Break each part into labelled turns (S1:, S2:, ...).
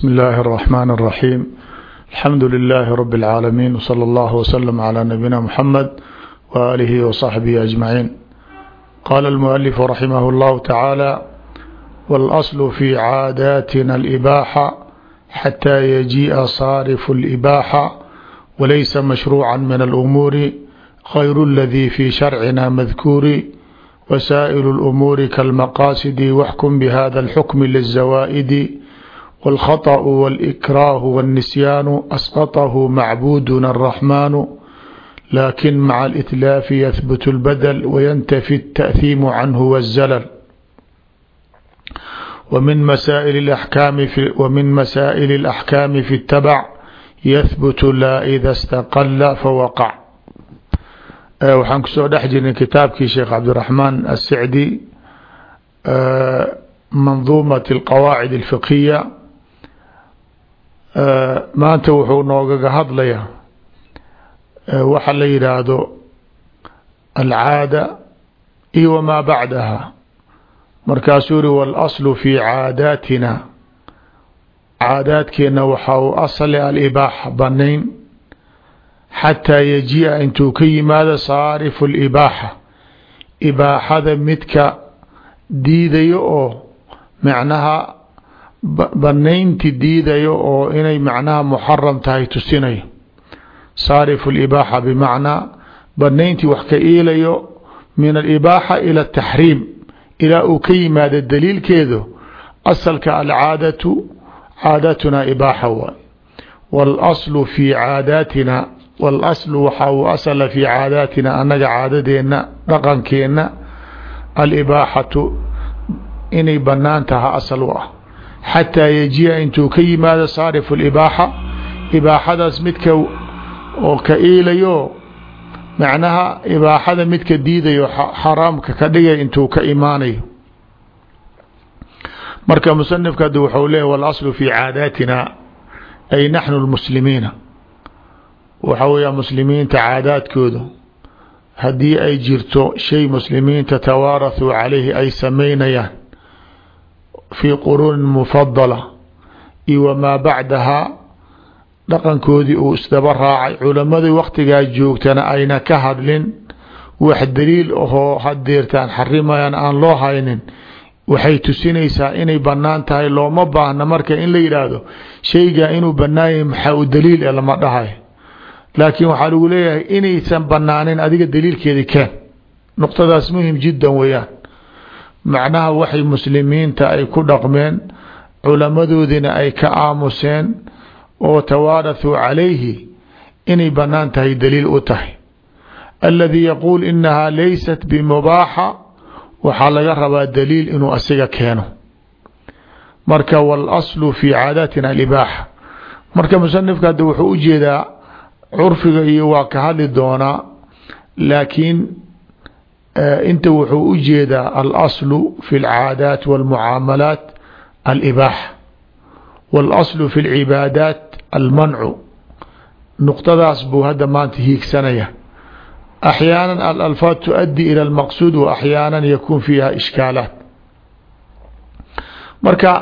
S1: بسم الله الرحمن الرحيم الحمد لله رب العالمين وصلى الله وسلم على نبينا محمد وآله وصحبه أجمعين قال المؤلف رحمه الله تعالى والأصل في عاداتنا الإباحة حتى يجيء صارف الإباحة وليس مشروعا من الأمور غير الذي في شرعنا مذكور وسائل الأمور كالمقاصد واحكم بهذا الحكم للزوائد والخطأ والإكراه والنسيان أسقطه معبودنا الرحمن لكن مع الإتلاف يثبت البدل وينتفي التأثيم عنه والزلل ومن مسائل الأحكام في ومن مسائل الأحكام في التبع يثبت لا إذا استقل فوقع waxaan kusoo dhex jirnay kitaabkii sheekh cabdiraxmaan asicdi manduumat alqawaacid alfiqhiya maanta wuxuu noogaga hadlayaa waxa la yidhaahdo alcaada iyo wamaa bacdaha. Markaasuu yihi walaslu fi caadaatina. Caadaadkeena waxa uu asli alibaaxa banayn xataa yajiia intuu ka yimaado saarifu libaaxa ibaaxada midka diidayo oo macnaha banaynti diidayo oo inay macnaha muxaram tahay tusinayo. Saarifu libaaxa bimacnaa banayntii wax ka iilayo min alibaaxa ila ataxriim ilaa uu ka yimaado daliilkeedu asalka alcaadatu caadatunaa ibaaxa waay waاlaslu fi caadaatina walaslu waxa uu asala fi caadaatina annaga caadadeenna dhaqankeenna alibaaxatu inay banaan taha asal u ah xataa yajiia intuu ka yimaado saarifu libaaxa ibaaxadaas midka oo ka iilayo macnaha ibaaxada midka diidayo xaraamka ka dhigay intuu ka imaanayo marka musanifka haddi wuxuu leeya walaslu fi caadaatina ay naxnu lmuslimiina waxa weeya muslimiinta caadaadkooda haddii ay jirto shay muslimiinta tawaarathuu ay samaynayaan fii quruunin mufadala iyo wamaa bacdahaa dhaqankoodii uu isdaba raacay. Culamadii waktigaa joogtana ayna ka hadlin wax daliil ahoo hadeertaan xarimayaan aan loo haynin. Waxay tusinaysaa inay bannaan tahay looma baahna marka in la yidhaahdo shaygaa inuu banaanyah maxaa u daliil e lama dhahay. Laakiin waxaa lagu leeyahay inaysan banaanin adiga daliilkeedi keen. Nuqtadaas muhiim jiddan weeyaan macnaha waxay muslimiinta ay ku dhaqmeen culamadoodina ay ka aamuseen oo tawaarathuu calayhi inay bannaan tahay daliil u tahay. Aladii yaquul inahaa laysat bimubaaxa waxaa laga rabaa daliil inuu asiga keeno. Marka walaslu fi caadaatina alibaaxa marka musanifka hadda wuxuu u jeedaa curfiga iyo waa ka hadli doonaa laakiin inta wuxuu u jeedaa alaslu fi اlcaadaat wاlmucaamalaat alibaaxa waاlaslu fi اlcibaadaat almancu nuqtadaas buu hadda maanta hiigsanaya axyaana alalfaad tuؤaddi ilى اlmaqsuud wa axyaana yakun fiiha ishkaalaat marka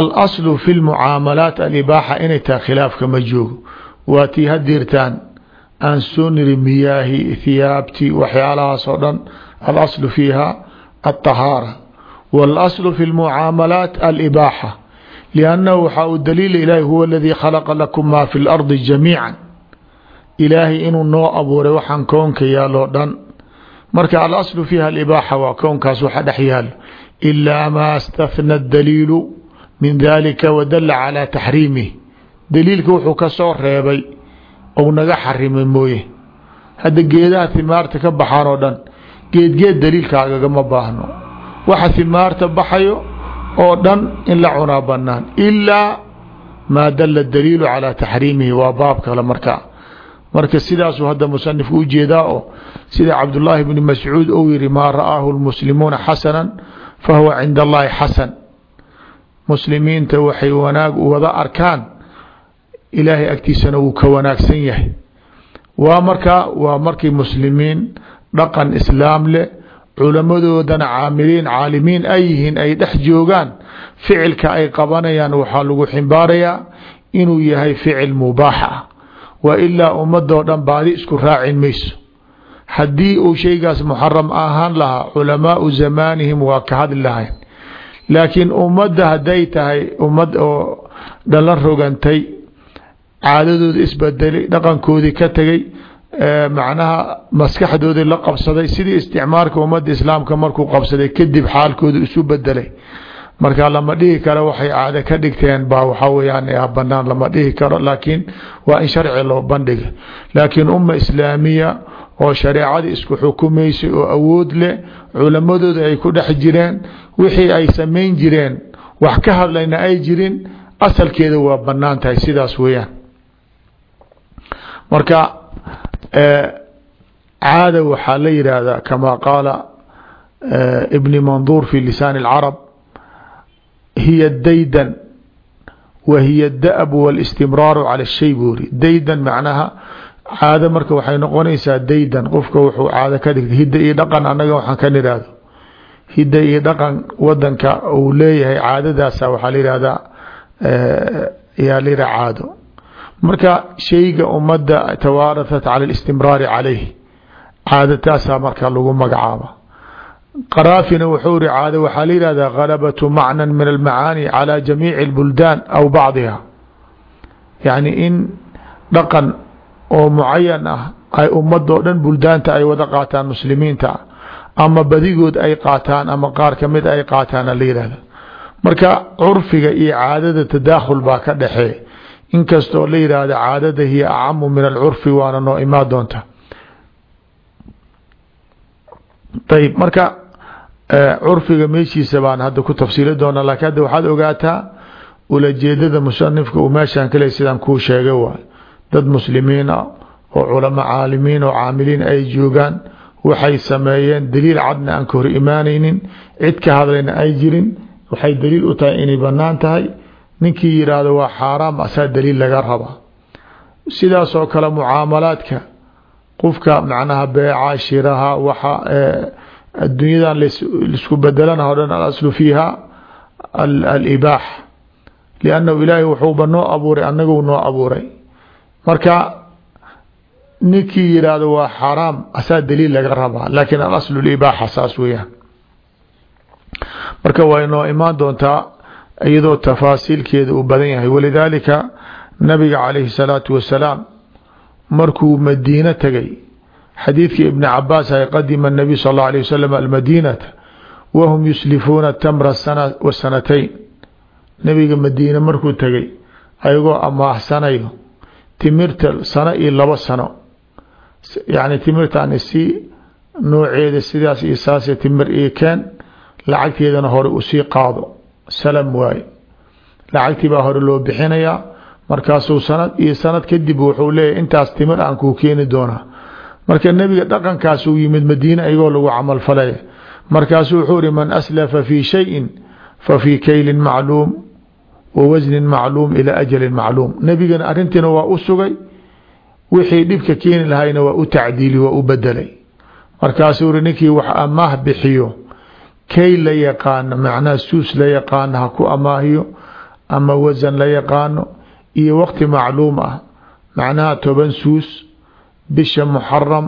S1: alaslu fi اlmucaamalaat alibaaxa inay tahay khilaafka ma joogo waa tii hadirtaan aan soo niri miyaahi hiyaabti waxyaalahaas oo dhan alaslu fiiha aلطahaara wاlaslu fi اlmucaamalaat alibaaxa liannahu waxaa uu daliila ilaahi huwa aladii khalaqa lakum maa fi اlardi jamiica ilaahay inuu noo abuuray waxaan koonka yaaloo dhan marka alaslu fiiha alibaaxa waa koonkaas waxa dhex yaalo ilaa maa stahna daliilu min dalika wadala calى taxriimih daliilka wuxuu ka soo reebay ou naga xarimay mooye. Hadda geedaha himaarta ka baxaan oo dhan geedgeed daliilkaagagama baahno. Waxa himaarta baxayo oo dhan in la cunaa banaan ilaa maa dala daliilu calaa taxriimihi waa baab kale markaa. Marka sidaasuu hadda musanifku u jeedaa oo sida cabdullaahi bni mascuud ou yihi maa ra'aahu lmuslimuuna xasana fahuwa cinda allahi xasan. Muslimiinta waxay wanaag wada arkaan ilaahay agtiisana wuu ka wanaagsan yahay. Waa markaa waa markii muslimiin dhaqan islaam leh culamadoodana caamiliin caalimiin ay yihiin ay dhex joogaan ficilka ay qabanayaan waxaa lagu ximbaarayaa inuu yahay ficil mubaax ah. Wa ilaa ummadoo dhan baadi isku raacin mayso. Haddii uu shaygaas muxaram ahaan lahaa culamaau zamaanihim waa ka hadli lahayn. Laakiin ummadda hadday tahay ummad oo dhalan rogantay caadadooda isbedelay dhaqankoodii ka tegay macnaha maskaxdoodii la qabsaday sidii isticmaalka ummadda islaamka markuu qabsaday kadib xaalkooda isu bedelay marka lama dhihi karo waxay caado ka dhigteen baa waxaa weyaan banaan lama dhihi karo laakiin waa in sharci loo bandhiga laakiin umma islaamiya oo shareecadii isku xukumaysay oo awood leh culamadooda ay ku dhex jireen wixii ay samayn jireen wax ka hadlayna ay jirin asalkeeda waa bannaan tahay sidaas weeyaan marka caada waxaa la yidhaahdaa kama qaala ibni manduur fi lisaan اlcarab hiya daydan wa hiya ada'b wاlistimraaru cala shay buu yiri. Daydan macnaha caado marka waxay noqonaysaa daydan qofka wuxuu caado ka dhigtay. Hidda iyo dhaqan annaga waxaan ka nidhaahdo hidda iyo dhaqan wadanka uu leeyahay caadadaasa waxaa la yihahdaa yaa la yidhah caado marka shayga ummadda tawaarahat cala اlistimraari calayh caadataasaa marka lagu magacaaba qaraafina wuxuu iri caado waxaa la yihahdaa galabatu macna min almacaani calى jamiici اlbuldaan aw bacdiha yani in dhaqan oo mucayan ah ay ummadoo dhan buldaanta ay wada qaataan muslimiinta ama badigood ay qaataan ama qaar kamid ay qaataana la yihahda marka curfiga iyo caadada tadaakhul baa ka dhexee inkastoo la yidhaahda caadada hiya acamu min alcurfi waana noo imaa doonta. Ayb marka curfiga meeshiisa baan hadda ku tafsiili doona laakiin hadda waxaad ogaataa ulajeedada musanifka uu meeshaan kale sidaan kuu sheegay waay dad muslimiin ah oo culamo caalimiin oo caamiliin ay joogaan waxay sameeyeen daliil cadna aan ka hor imaanaynin cid ka hadlayna ay jirin waxay daliil u tahay inay bannaan tahay ninkii yidhaahdo waa xaaraam asaa daliil laga rabaa. Sidaasoo kale mucaamalaadka qofka macnaha beeca shiraha waxa adduunyadan lisku bedelana o dhan alaslu fiiha alibaax. Liannahu ilaahay wuxuuba noo abuuray annagu noo abuuray. Marka ninkii yidhaahdo waa xaraam asaa daliil laga rabaa. Laakiin alaslu libaaxa saas weeyaan. Marka way noo imaan doontaa iyadoo tafaasiilkeeda uu badan yahay. Walidaalika nabiga calayhi salaatu wasalaam markuu madiino tegay xadiidkii ibni cabaas ay qadima nabiy sal allau alayh wasalam almadiinata wahum yuslifuuna tamra sana wa sanatayn. Nabiga madiine markuu tegay ayagoo amaahsanayo timirta sano iyo labo sano. Yani timirtan si nooceeda sidaas iyo saas timir io keen lacagteedana hore u sii qaado salam waaye lacagtii baa hore loo bixinayaa markaasuu sanad iyo sanad kadib wuxuu leeyahy intaas timir aan kuu keeni doonaa. Marka nebiga dhaqankaasuu yimid madiine ayagoo lagu camal falaya. Markaasuu wuxuu ihi man aslafa fii shayin fa fii kaylin macluum wa wasnin macluum ilaa ajalin macluum. Nebigana arrintiina waa u sugay wixii dhibka keeni lahayna waa u tacdiili waa u bedelay markaasuu ihi ninkii wax amaah bixiyo kayl la yaqaano macnaha suus la yaqaano ha ku amaahiyo ama wasan la yaqaano iyo waqti macluum ah. Macnaha toban suus bisha muxaram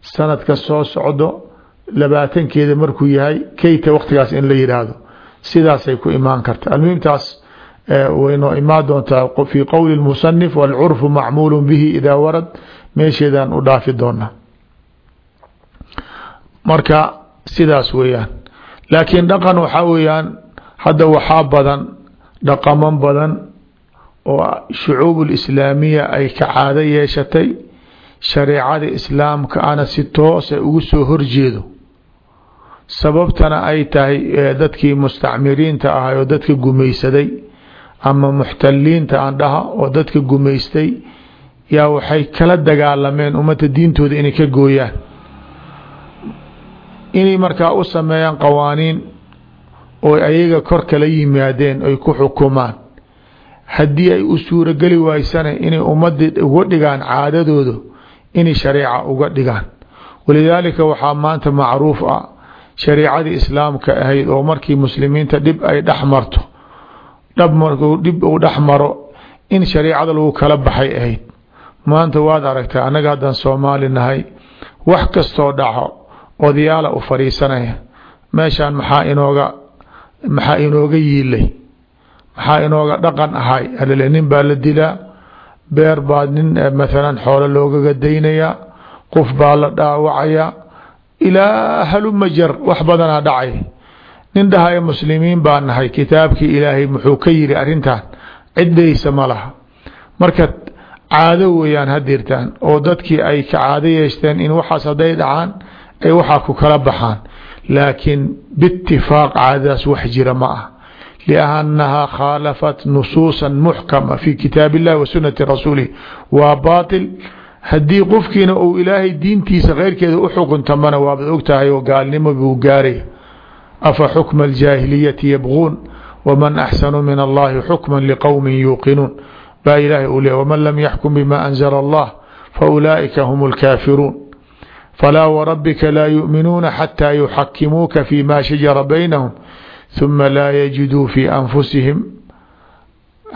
S1: sanadka soo socdo labaatankeeda markuu yahay kayta waqtigaas in la yidhaahdo sidaasay ku imaan karta. Almuhimtaas waynoo imaan doontaa fii qowli musanif wاlcurfu macmuul bihi idaa warad. Meesheedaan u dhaafi doonaa. Marka sidaas weeyaan laakiin dhaqan waxaa weeyaan hadda waxaa badan dhaqaman badan oo shucuub اlislaamiya ay ka caado yeeshatay shareecada islaamka ana si toosa ugu soo horjeedo sababtana ay tahay dadkii mustacmiriinta ahay oo dadka gumaysaday ama muxtaliinta aan dhaha oo dadka gumaystay yaa waxay kala dagaalameen ummadda diintooda inay ka gooyaan inay markaa u sameeyaan qawaaniin oo ayaga kor kala yimaadeen ay ku xukumaan. Haddii ay u suurogeli waysana inay ummadii uga dhigaan caadadooda inay shareeca uga dhigaan. Walidaalika waxaa maanta macruuf ah shariicadii islaamka ahayd oo markii muslimiinta dhib ay dhex marto dhab markuu dhib uu dhex maro in shariicada lagu kala baxay ahayd. Maanta waad aragtaa annaga haddaan soomaali nahay wax kastoo dhaco odayaala u fadhiisanaya meeshaan maxaa inooga maxaa inooga yiilay? Maxaa inooga dhaqan ahay? Alale nin baa la dilaa beer baa nin maalan xoolo loogaga daynayaa qof baa la dhaawacayaa ilaa haluma jar wax badanaa dhacay. Nin dhahaya muslimiin baa nahay. Kitaabkii ilaahay muxuu ka yiri arrintan ciddaysa ma laha. Marka caado weeyaan hadirtaan oo dadkii ay ka caado yeeshteen in waxaas hadday dhacaan ay waxaa ku kala baxaan. Laakiin biitifaaq caadadaas wax jira ma ah. Liannahaa khaalafat nusuusa muxkama fi kitaab illahi wa sunati rasuulih waa baatil. Haddii qofkiina uu ilaahay diintiisa keyrkeeda u xukuntamana waabaad ogtahay oo gaalnimo buu gaaraya afa xukma aljaahiliyati yabguun waman axsanu min allahi xukma liqowmin yuuqinuun? Baa ilaahay uu leey waman lam yaxkum bima anzala allah faulaa'ika hum lkaafiruun falaa warabbika laa yu'minuuna xataa yuxakimuuka fi ma shajara baynahum ثuma laa yajiduu fi anfusihim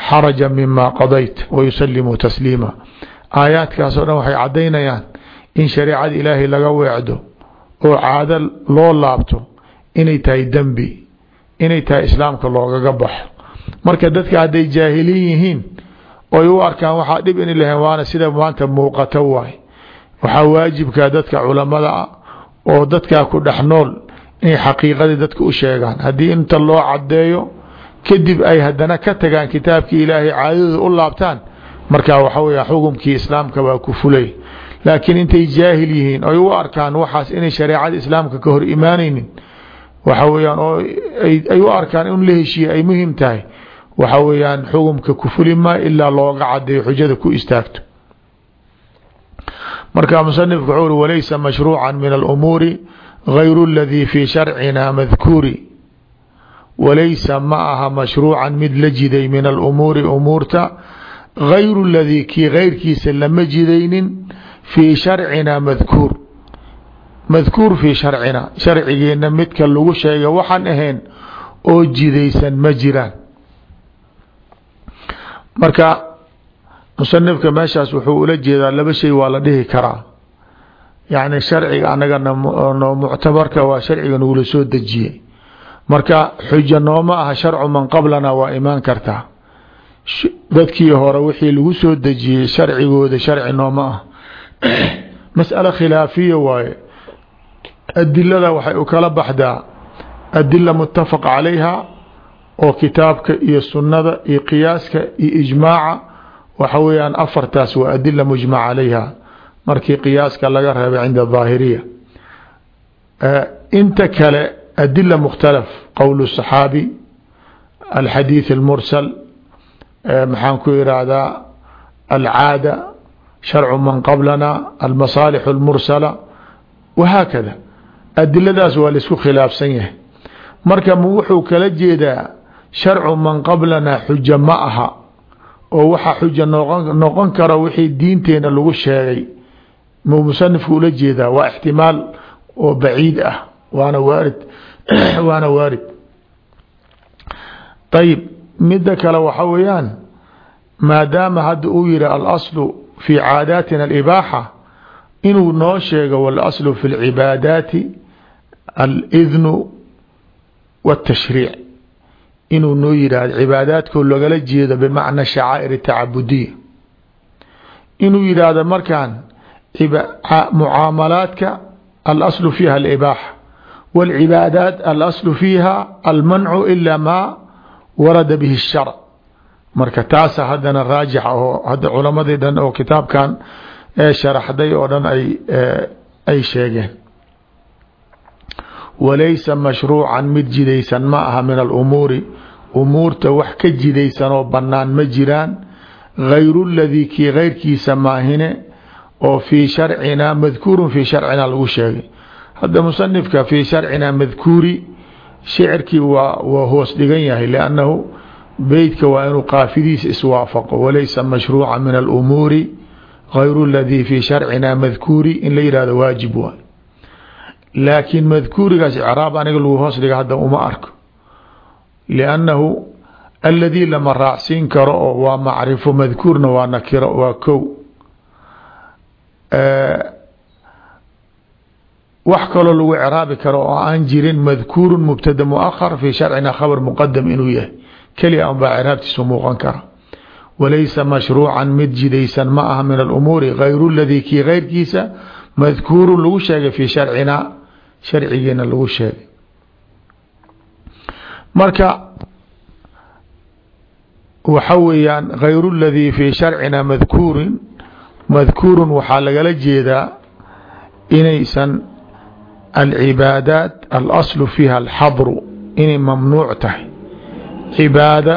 S1: xaraja mima qadayt wayusalimuu tasliima aayaadkaas oo dhan waxay caddaynayaan in shareecada ilaahay laga weecdo oo caado loo laabto inay tahay dembi inay tahay islaamka loogaga baxo marka dadka hadday jaahiliin yihiin oy u arkaan waxaa dhib in lahayn waana sida maanta muuqato waay waxaa waajibkaa dadka culamada ah oo dadkaa ku dhex nool inay xaqiiqadii dadka u sheegaan. Haddii inta loo cadeeyo kadib ay haddana ka tagaan kitaabkii ilaahay caadadooda u laabtaan markaa waxa weya xukumkii islaamka waa ku fulay. Laakiin intay jaahil yihiin oy u arkaan waxaas inay shareecada islaamka ka hor imaanaynin waxa weyaan oo ay u arkaan in la heshiiye ay muhiim tahay. Waxa weeyaan xukumka ku fuli maa ilaa looga cadeeyo xujada ku istaagto marka musanifku wuxuu uri walaysa mashruuca min alumuuri gayru اladii fii sharcina madkuuri walaysa ma aha mashruucan mid la jiday min alumuuri umuurta gayru ladii kii gayrkiisa lama jidaynin fii sharcinaa madkuur madkuur fii sharcina sharcigeena midka lagu sheega waxaan ahayn oo jidaysan ma jiraan. Marka musanifka meeshaas wuxuu ula jeedaa laba shay waa la dhihi karaa. Yacni sharciga anaga no muctabarka waa sharciga nagula soo dejiyey marka xujo nooma aha sharcu man qablana waa imaan kartaa. Dadkii hore wixii lagu soo dejiyey sharcigooda sharci nooma ah mas'alo khilaafiya waaye. Adilada waxay u kala baxdaa adila mutafaq calayha oo kitaabka iyo sunnada iyo qiyaaska iyo ijmaaca waxa weeyaan afartaas waa adila mujmac calayha markii qiyaaska laga reebay cinda daahiriya inta kale adila mukhtalaf qowl saxaabi alxadiid اlmursal maxaan ku irahdaa alcaada sharcu man qablana almasaalix اlmursala wahaakada. Adiladaas waa la isku khilaafsan yahay. Marka wuxuu kala jeedaa sharcu man qablana xujo oo waxaa xujo noqon kara wixii diinteena lagu sheegay. Muu musanifku ula jeedaa? Waa ixtimaal oo baciid ah. Waana waarid waana waarid. Ayib midda kale waxa weeyaan maadaama hadda uu yihi alaslu fi caadaatina alibaaxa inuu noo sheego walaslu fi lcibaadaati alidnu wاtashriic inuu noo yidhaahdo cibaadaadkoo lagala jeedo bimacna shacaa'ir tacabudiya inuu yidhaahdo markaan mucaamalaadka alaslu fiiha alibaaxa wاlcibaadaat alaslu fiiha almancu ila maa warada bihi اsharc marka taasa haddana raajixa oo hadda culamadii dhan oo kitaabkan ee sharaxday oo dhan ay ay sheegeen. Walaysa mashruucan mid jidaysan ma aha min alumuuri umuurta wax ka jidaysan oo banaan ma jiraan. Gayru ladii kii keyrkiisa maahine oo fii sharcina madkuurun fii sharcina lagu sheegay. Hadda musanifka fii sharcina madkuuri shicirkii waa hoos dhigan yahay liannahu beytka waa inuu qaafidiisa iswaafaqo walaysa mashruuca min alumuuri gayru ladii fii sharcina madkuuri in la yihahdo waajib waay. Laakiin madkuurigaas icraab aniga lagu hoos dhiga hadda uma arko liannahu aladii lama raacsiin karo oo waa macrifo madkuurna waa nakiro waa kow wax kaloo lagu craabi karo oo aan jirin madkuuru mubtada muahar fi sharcina khabar muqadam inuu yahay keli an baa craabtiisu muuqan kara walaysa mashruucan mid jidaysan ma aha min alumuuri gayru ladii kii keyrkiisa madkuuru lagu sheegay fi sharcina sharcigiina lagu sheegay marka waxa weeyaan gayru ladii fi sharcina madkuurin madkuurun waxaa lagala jeedaa inaysan alcibaadaat alaslu fiiha alxadru inay mamnuuc tahay. Cibaada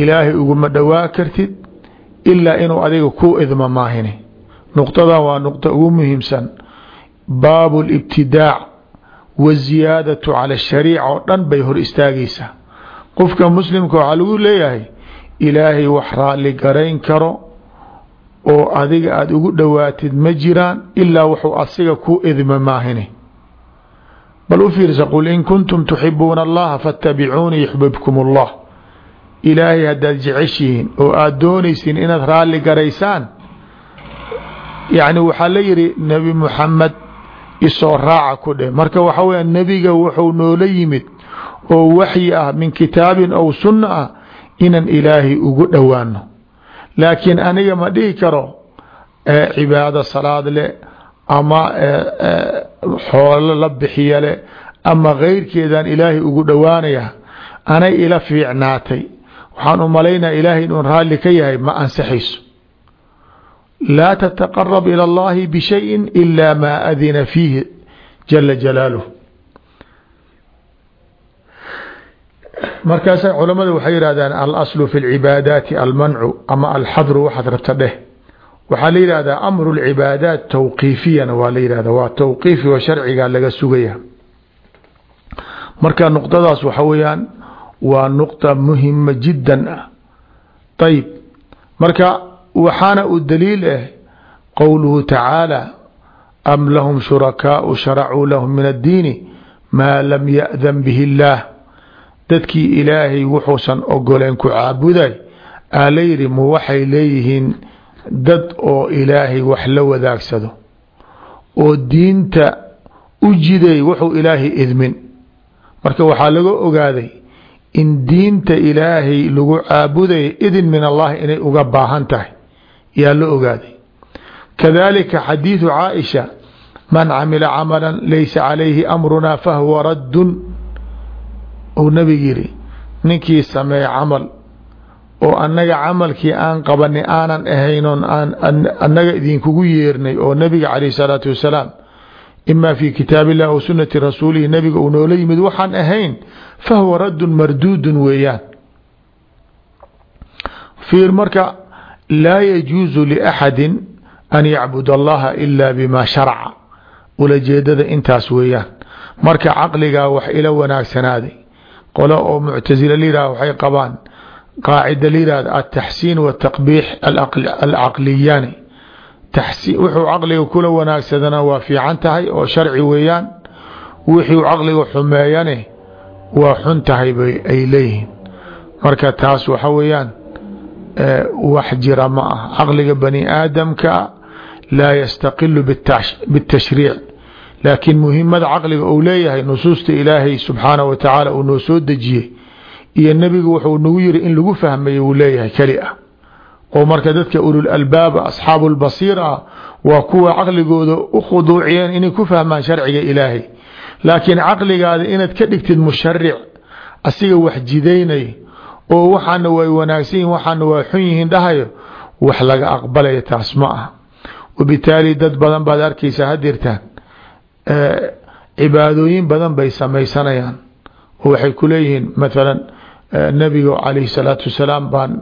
S1: ilaahay uguma dhowaa kartid ilaa inuu adiga ku idmo maahine. Nuqtadan waa nuqta ugu muhiimsan baabu libtidaac waziyaadatu cala shariica oo dhan bay hor istaagaysaa. Qofka muslimka waxaa lagu leeyahay ilaahay wax raalli garayn karo oo adiga aada ugu dhowaatid ma jiraan ilaa wuxuu asiga ku idma maahine. Bal u fiirsa qul in kuntum tuxibuuna allaha faatabicuunii yuxbibkum allah. Ilaahay haddaad jeceshihiin oo aada doonaysiin inaad raalli garaysaan yacni waxaa la yihi nebi muxamed isoo raaca ku dheh marka waxa weya nebiga wuxuu noola yimid oo waxyi ah min kitaabin ow sunna ah inaan ilaahay ugu dhowaano laakiin aniga ma dhihi karo cibaado salaad leh ama xoolo la bixiya leh ama keyrkeedaan ilaahay ugu dhowaanaya. Anay ila fiicnaatay. Waxaan u malaynaya ilaahay inuu raalli ka yahay ma ansaxayso laa tataqarab ilى اllahi bishayi ila maa adina fiihi jala jalaaluh markaasa culamada waxay yihahdaan alaslu fi اlcibaadaati almancu ama alxadru waxaad rabta dheh waxaa la yihahdaa amru اlcibaadaat tawqiifiyana waa la yihahda waa tawqiifi oo sharciga laga sugaya marka nuqdadaas waxa weeyaan waa nuqطa muhima jida ah ayb marka waxaana u daliil ah qowluhu tacaala am lahum shurakaau sharacuu lahum min addiini maa lam ya'dan bihi illaah dadkii ilaahay wuxuusan ogoleen ku caabuday aa la yidhi mu waxay leeyihiin dad oo ilaahay wax la wadaagsado. Oo diinta u jiday wuxuu ilaahay idmin. Marka waxaa laga ogaaday in diinta ilaahay lagu caabudayo idin min allahi inay uga baahan tahay yaa la ogaaday. Kadalika xadiidu caaisha man camila camala laysa calayhi amruna fahuwa raddun. Uu nabig yihi ninkii sameeye camal oo annaga camalkii aan qabani aanan ahaynon aan annaga idinkugu yeernay oo nabiga calayh salaatu wasalaam ima fi kitaab illah w sunati rasuulihi nabiga uu noola yimid waxaan ahayn fahuwa raddun marduudun weeyaan. Fiir marka laa yajuusu liaxadi an yacbud allaha ila bima sharca ulajeedada intaas weeyaan. Marka caqligaa wax ila wanaagsanaaday qolo oo muctasila layihah waxay qabaan. Qaacida layihahda altaxsiin wataqbiix alcaqliyaani wuxuu caqliga kula wanaagsadana waa fiican tahay oo sharci weeyaan. Wixuu caqliga xumeeyane waa xun tahay ay leeyihiin. Marka taas wax jira ma ah caqliga bani aadamka laa yastaqilu bitashriic. Laakiin muhimada caqliga uu leeyahay nusuusta ilaahay subxaanaه wa tacaala uu noo soo dejiyey iyo nebigu wuxuu nagu yiri in lagu fahmay uu leeyahay keli ah. Oo marka dadka ulul albaaba asxaabu lbasiira waa kuwa caqligooda u khuduuciyeen inay ku fahmaan sharciga ilaahay. Laakiin caqligaada inaad ka dhigtid musharic asiga wax jidaynay oo waxaana way wanaagsan yihiin waxaana waa xun yihiin dhahayo wax laga aqbalaya taas ma ah wabitaali dad badan baad arkaysaa hadirtaan cibaadooyin badan bay samaysanayaan oo waxay ku leeyihiin mathalan nabiga calayhi salaatu wasalaam baan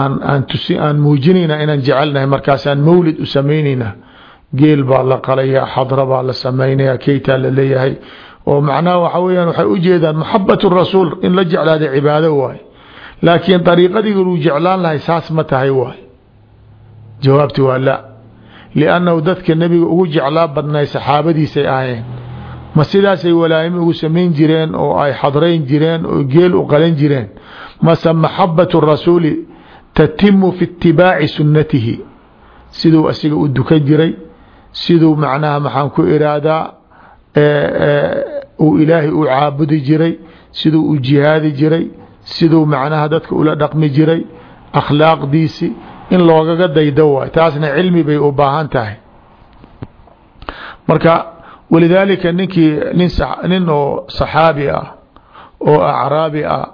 S1: aan aan tusi aan muujinayna inaan jecelnahay markaasaan mawlid u samaynayna geel baa la qalaya xadra baa la samaynaya keytaa la leeyahay. Oo macnaha waxa weyaan waxay ujeedaan maxabat rasuul in la jeclaada cibaado waay laakiin dariiqadii uu jeclaan lahay saas ma tahay waay. Jawaabti waa la. Liannahu dadka nebiga ugu jeclaa badnay saxaabadiisay ahayeen ma sidaasay walaayimo ugu samayn jireen oo ay xadrayn jireen oo geel u qalan jireen? Mase maxabatu rasuuli tatimu fi itibaaci sunnatihi? Siduu asiga u dukan jiray? Siduu macnaha maxaan ku iraadaa uu ilaahay u caabudi jiray? Siduu u jihaadi jiray siduu macnaha dadka ula dhaqmi jiray akhlaaqdiisi in loogaga daydo waay. Taasna cilmi bay u baahan tahay. Marka walidaalika ninkii nin nin oo saxaabi ah oo acraabi ah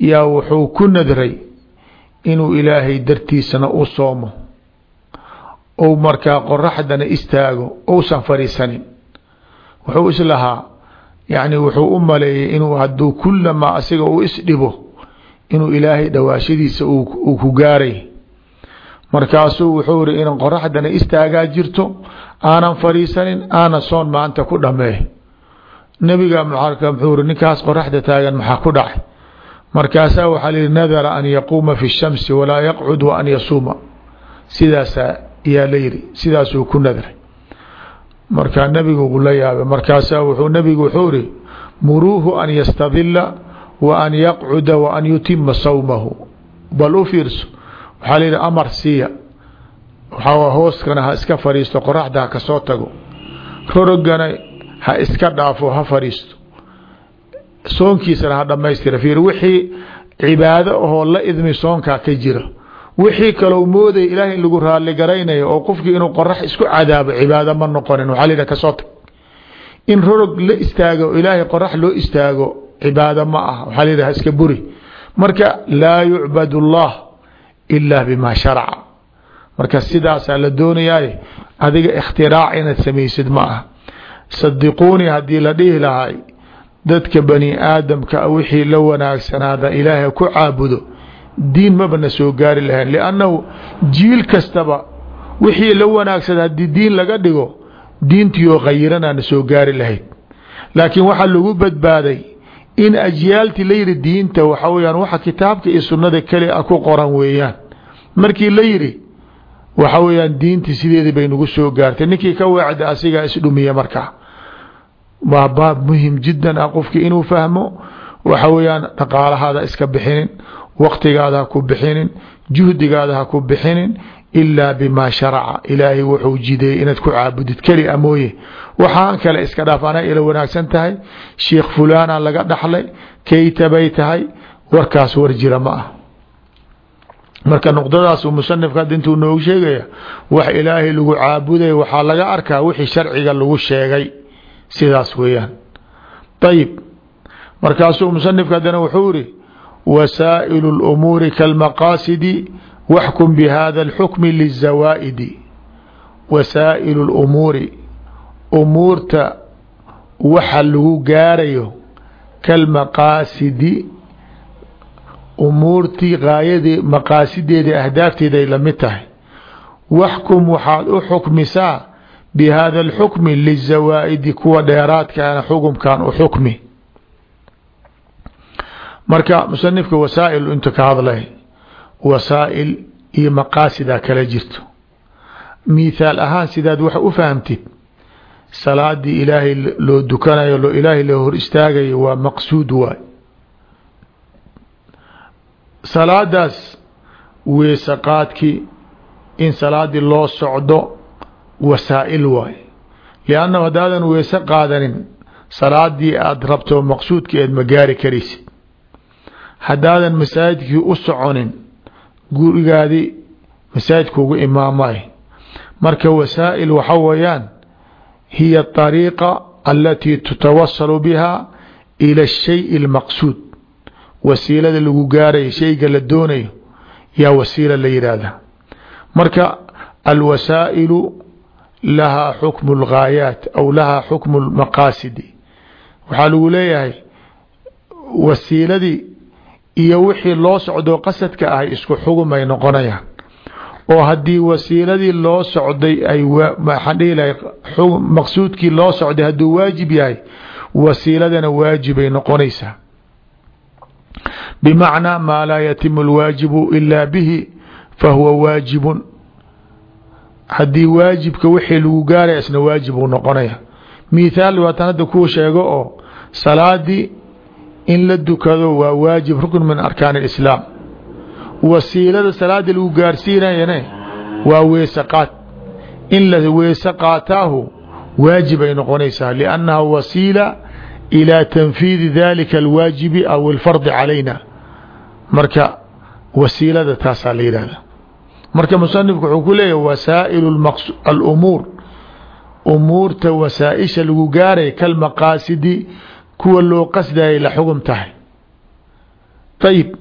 S1: yaa wuxuu ku nadray inuu ilaahay dartiisana u soomo. Ou markaa qoraxdana istaago ousan fadhiisanin. Wuxuu islahaa yani wuxuu u maleeyey inuu haduu kulamaa asiga uu isdhibo inuu ilaahay dhawaashadiisa uu ku gaaray. Markaasuu wuxuu iri inan qoraxdana istaagaa jirto aanan fadhiisanin aana soon maanta ku dhameey nebiga muxuu iri ninkaas qoraxda taagan maxaa ku dhacay? Markaasaa waxaa lihi nadara an yaquuma fi shamsi walaa yaqcud wa an yasuuma. Sidaasaa yaa la yiri sidaasuu ku nadray markaa nebigu la yaabay. Markaasaa wuxuu nebigu wuxuu iri muruuhu an yastadila wa an yaqcuda wa an yutima sawmahu. Bal u fiirso. Waxaa la yihi amar siiya. Waxaa hooskana ha iska fadhiisto qoraxda ha ka soo tago. Rorogana ha iska dhaafo ha fadhiisto soonkiisana ha dhamaystira fiir wixii cibaado ahoo la idmi soonkaa ka jira. Wixii kalou moodaya ilaah in lagu raali garaynayo oo qofkii inuu qorax isku cadaabo cibaado ma noqonin. Waxaa la yidhaha ka soo tag. In rorog ilaahay cibaado ma ah waxaa la yidhaha iska buri. Marka laa yucbad allah ilaa bima sharaca. Marka sidaasaa la doonayaay adiga ikhtiraac inaad samaysid ma ah sadiquunii haddii la dhihi lahay dadka bani aadamka wixii la wanaagsanaada ilaahay ku caabudo diin mabana soo gaari lahayn. Liannahu jiil kastaba wixii la wanaagsada haddii diin laga dhigo diintiioo khayiranaana soo gaari lahayd. Laakiin waxaa lagu badbaaday in ajyaaltii la yidhi diinta waxa weyaan waxa kitaabka iyo sunnada keli a ku qoran weeyaan. Markii la yidhi waxa weyaan diintii sideedii bay nagu soo gaartay. Ninkii ka weecda asigaa isdhumiya markaa waa baab muhiim jiddan ah qofkii inuu fahmo. Waxa weyaan dhaqaalahaada iska bixinin waktigaada ha ku bixinin juhdigaada ha ku bixinin ilaa bimaa sharaca. Ilaahay wuxuu jideeyey inaad ku caabudid keli a mooye. Waxaan kale iska dhaaf anaa ila wanaagsan tahay. Sheikh fulaana laga dhaxlay. Kaytabay tahay. Warkaas war jira ma ah. Marka nuqdadaas musanifka hadda intuu noogu sheegaya wax ilaahay lagu caabudaya waxaa laga arkaa wixii sharciga lagu sheegay. Sidaas weeyaan. Ayib markaasuu musanifka haddana wuxuu iri wasaa'ilu اlumuuri kalmaqaasidi waxkum bihada اlxukmi lizawaa'idi wasaa'ilu اlumuuri umuurta waxa lagu gaarayo kalmaqaasidi umuurtii gaayadii maqaasideedii ahdaafteeday lamid tahay waxkum waxaad u xukmisaa bihada اlxukmi lizawaa'idi kuwa dheeraadkaana xukumkan u xukmi marka musanifka wasaa'il inta ka hadlay wasaa'il iyo maqaasidaa kala jirto. Mithaal ahaan sidaad wax u fahamtid salaadii ilaahay loo dukanayo ilaahay loo hor istaagayo waa maqsuud waay. Salaadaas weese qaadkii in salaadii loo socdo wasaa'il waay. Liannahu haddaadan weese qaadanin salaadii aada rabto maqsuudkeed ma gaari karaysid haddaadan masaajidkii u soconin gurigaadii masaajidkuugu imaamay marka wasaa'il waxa weeyaan hiya طariiqa alatii tutawasalu biha ila الshay اlmaqsuud wasiilada lagu gaarayo shayga la doonayo yaa wasiila la yidhaahda marka alwasaa'ilu lahaa xukmu اlghaayaat aw lahaa xukmu اlmaqaasidi waxaa lagu leeyahay wasiiladii iyo wixii loo socdo qasadka ahay isku xugumay noqonayaan. Oo haddii wasiiladii loo socday ay lahay maqsuudkii loo socday hadduu waajib yahay wasiiladana waajibay noqonaysaa. Bimacnaa maa laa yatimu alwaajibu ilaa bihi fahuwa waajibun. Haddii waajibka wixii lagu gaaraya isna waajib uu noqonaya mithaal waatan hadda kuu sheego oo salaadii in la dukado waa waajib rukn min arkaan اlislaam wasiilada salaada lagu gaarsiinayane waa weese qaad in la weese qaataahu waajib ay noqonaysaa liannaha wasiila ilى tanfiidi dalika alwaajibi aw اlfardi calayna marka wasiilada taasaa la yidhahda marka musanifku wuxuu ku leeyahy wasaa'il alumuur umuurta wasaaisha lagu gaaray kalmaqaasidi kuwa loo qasdayay la xugum tahay ayib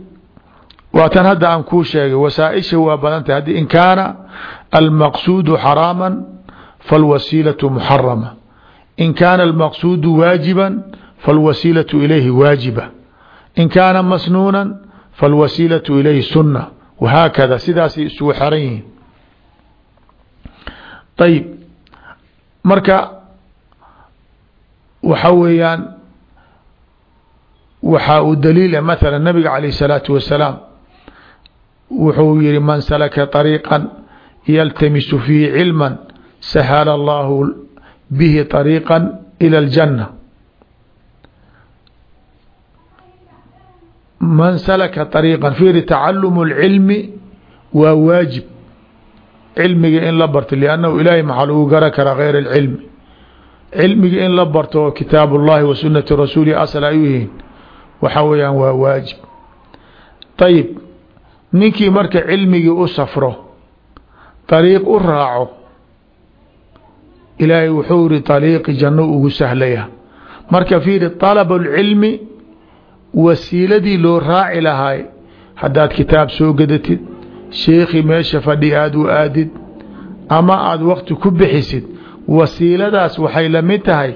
S1: waa tan hadda aan kuu sheegay wasaaisha waa badan tahay haddii in kaana almaqsuudu xaraama falwasiilaةu muxarama in kaana almaqsuudu waajiba falwasiilaةu ilayhi waajiba in kaana masnuuna falwasiilaةu ilayhi suna wahaakada sidaasay isugu xeran yihiin ayib marka waxa weeyaan waxaa uu daliila maala nabiga calayh الsalaatu wasalaam wuxuu yihi man salaka طariiqa yaltamisu fiihi cilma sahala allahu bihi طariiqa ilى اljanة man salaka طariiqa fiiri tacalum اlcilmi waa waajib cilmiga in la barto liannahu ilaahay maxaa lagu gara karaa geyr اlcilmi cilmiga in la barto oo kitaab اllahi wa sunati rasuulihi asl ay u yihiin waxaa weeyaan waa waajib. Ayib ninkii marka cilmigii u safro dariiq u raaco ilaahay wuxuu iri dariiqi janno ugu sahlaya. Marka fiiri طalab اlcilmi wasiiladii loo raaci lahaay haddaad kitaab soo gadatid sheekhi meesha fadhi aada u aadid ama aada wakti ku bixisid wasiiladaas waxay la mid tahay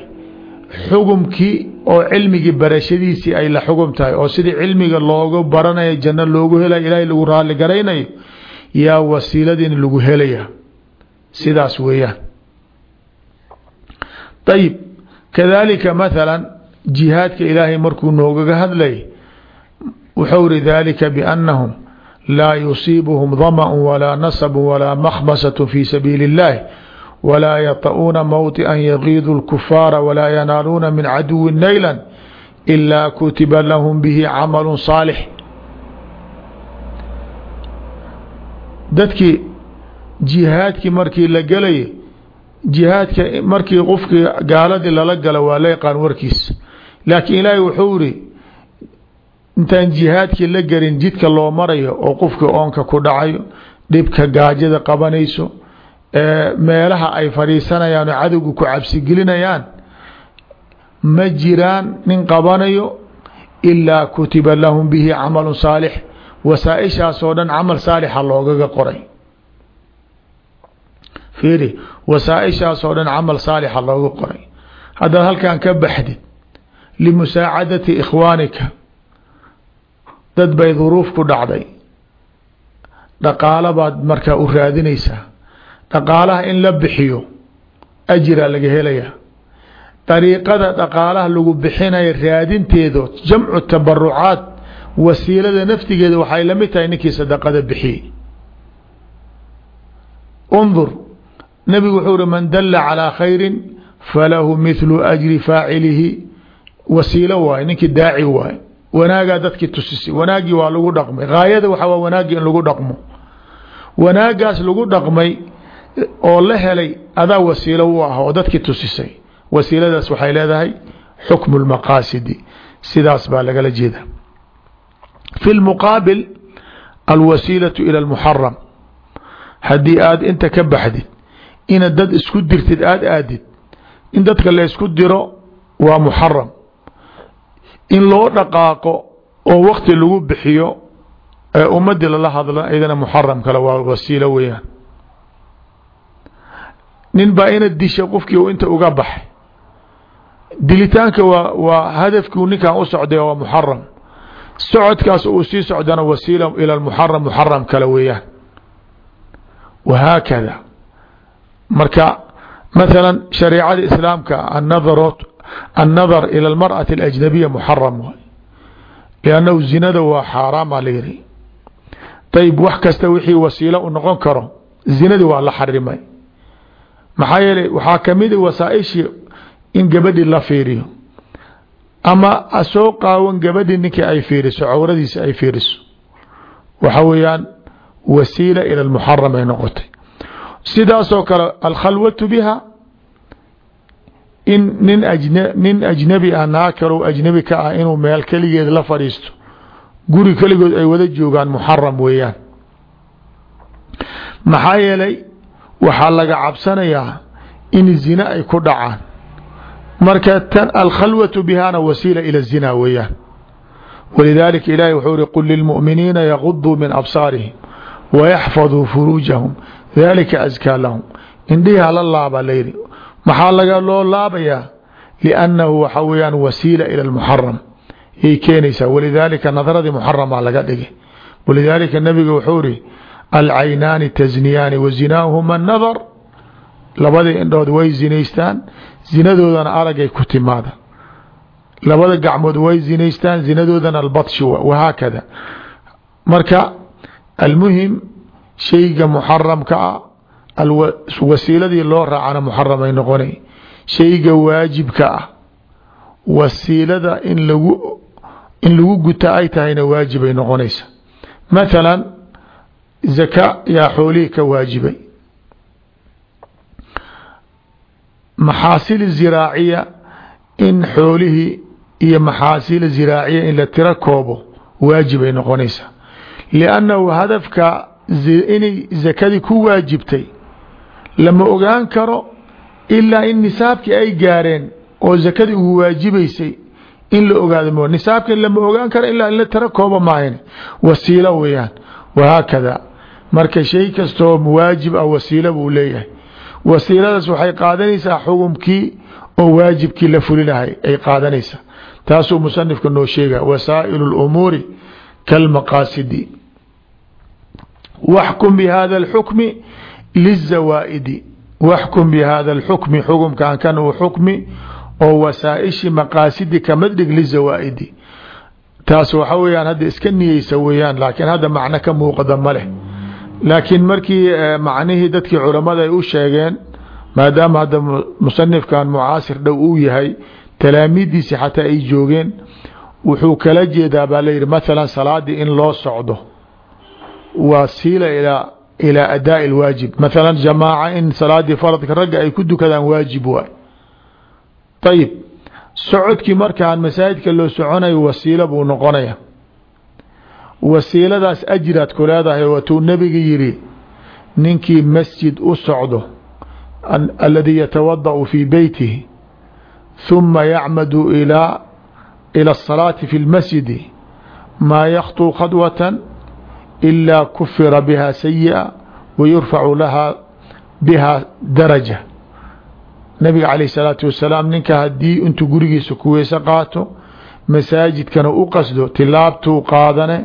S1: xugumkii oo cilmigii barashadiisii ay la xugum tahay oo sidii cilmiga loogu baranaya janno loogu helay ilaahay lagu raali garaynayo yaa wasiiladiin lagu helaya. Sidaas weeyaan. Ayib kadalika mathala jihaadka ilaahay markuu noogaga hadlay wuxuu ri dalika biannahum laa yusiibuhum dama walaa nasab walaa makhmasat fii sabiili اllahi walaa yaطa'uuna mawطian yagiidu اlkufaara walaa yanaaluuna min caduwi nayla ilaa kutiba lahum bihi camalu saalix dadkii jihaadkii markii la gelay jihaadka markii qofkii gaaladii lala galo waa la yaqaan warkiisa laakiin ilaahay wuxuu iri intaan jihaadkii la gelin jidka loo marayo oo qofkii oonka ku dhacayo dhibka gaajada qabanayso meelaha ay fadhiisanayaan oo cadowga ku cabsigelinayaan ma jiraan nin qabanayo ilaa kutiba lahum bihi camalu saalix. Wasaaishaasoo dhan camal saalixa loogaga qoray. Fiiri wasaaishaasoo dhan camal saalixa looga qoray. Haddaad halkan ka baxdid limusaacadati ikhwaanika dad bay duruuf ku dhacday. Dhaqaalo baad markaa u raadinaysaa dhaqaalaha in la bixiyo ajira laga helayaa dariiqada dhaqaalaha lagu bixinaya raadinteedo jamcu tabarucaat wasiilada naftigeeda waxay la mid tahay ninkii sadaqada bixiyey. Undur nabigu wuxuu uri man dalla calىa khayri falahu mithlu ajri faacilihi. Wasiilo waay ninkii daaci waay wanaagaa dadkii tusisay wanaaggii waa lagu dhaqmay. Gaayada waxaa waa wanaaggii in lagu dhaqmo. Wanaagaas lagu dhaqmay oo la helay adaa wasiilo u ah oo dadkii tusisay wasiiladaas waxay leedahay xukmu lmaqaasidi sidaas baa lagala jeeda fi lmuqaabil alwasiilaةu ilى اlmuxaram haddii aad inta ka baxdid inaad dad isku dirtid aada aadid in dadka la ysku diro waa muxaram in loo dhaqaaqo oo wakti lagu bixiyo ee ummadii lala hadlo iyadana muxaram kale waa wasiilo weeyaan nin baa ina disha qofkii u inta uga baxay. Dilitaanka waa waa hadafkiu ninkan u socday waa muxaram socodkaas uu sii socdana wasiila ila lmuxaram muxaram kale weeyaan. Wahaakada. Marka mathala shareicada islaamka annadar annadar ila almarأati اlajnabiya muxaram waay liannahu zinada waa xaaraama la yihi ayb wax kasta wixii wasiilo u noqon karo zinadii waa la xarimay maxaa yeeley waxaa kamida wasaaئشhii in gabadhi la fiiriyo. Ama soo qaawan gabadhi ninkii ay fiiriso cawradiisa ay fiiriso. Waxa weeyaan wasiila ila lmuxaram ay noqotay. Sidaasoo kale alkhalwatu biha in nin ajn nin ajnabi ah naa ajnabi ka ah inuu meel keligeed la fadhiisto. Guri keligood ay wada joogaan muxaram weeyaan. Maxaa yeelay waxaa laga cabsanayaa in zina ay ku dhacaan. Marka tan alkhalwatu bihana wasiila ila zina weeyaan. Walidaalika ilaahi wuxuu uri qul lilmu'miniina yaguduu min absaarihim wayaxfaduu furuujahum dalika askaa lahum. Indhihi hala laaba layidhi maxaa laga loo laabayaa? Liannahu waxa weeyaan wasiila ila lmuxaram yay keenaysaa. Walidaalika nadaradii muxarama laga dhigay. Walidaalika alcaynaani tasniyaani wa zinaahuma nadar. Labadii indhood way zinaystaan zinadoodana aragay ku timaada labada gacmood way zinaystaan zinadoodana albatshi wahaakada marka almuhim shayga muxaramka ah wasiiladii loo raacana muxaramay noqonay shayga waajibka ah wasiilada in lagu in lagu guta ay tahayna waajibay noqonaysa. Mathala zaka yaa xoolihii ka waajibay. Maxaasil ziraaciya in xoolihii iyo maxaasil ziraaciya in la tiro koobo waajibay noqonaysaa liannahu hadafka inay zakadii ku waajibtay lama ogaan karo ilaa in nisaabkii ay gaareen oo zakadii ugu waajibaysay in la ogaado m nisaabka lama ogaan karo ilaa in la tiro kooba maahan wasiilo weeyaan. Wahaakada marka shay kasto waajib ah wasiilo buu leeyahay. Wasiiladaas waxay qaadanaysaa xukumkii oo waajibkii la fulinahay ay qaadanaysaa. Taasuu musanifka noo sheegaya wasaa'ilu lumuuri kalmaqaasidi waxkum bihada alxukmi lizawaa'idi waxkum bihada alxukmi xukumkan kan uu xukmi oo wasaa'ishi maqaasidi ka mid dhig lizawaa'idi taas waxa weyaan hadda iska niyeysa weeyaan laakiin hadda macno ka muuqda ma leh laakiin markii macnihii dadkii culamada ay u sheegeen maadaama hadda musanifkan mucaasir dhow uu yahay talaamiidiisi xataa ay joogeen wuxuu kala jeedaa baa layidhi mathalan salaadii in loo socdo wasiila ilaa ilaa adaaءi اlwaajib mathalan jamaaca in salaadii faradka ragga ay ku dukadaan waajib waay ayib socodkii markaan masaajidka loo soconayo wasiilo buu noqonaya wasiiladaas ajiraad ku leedahay watuu nebiga yidhi ninkii masjid u socdo aladii yatawada'u fii beytihi ثuma yacmadu ilى ilى الصalaaةi fi اlmasjidi maa yakطuu khadwaة ilaa kufira biha sayiئa wayurfacu laha biha daraja nabiga calيه الsalaaةu wasalaam ninka haddii intuu gurigiisa ku weyse qaato masaajidkana u qasdo tilaabtuu qaadane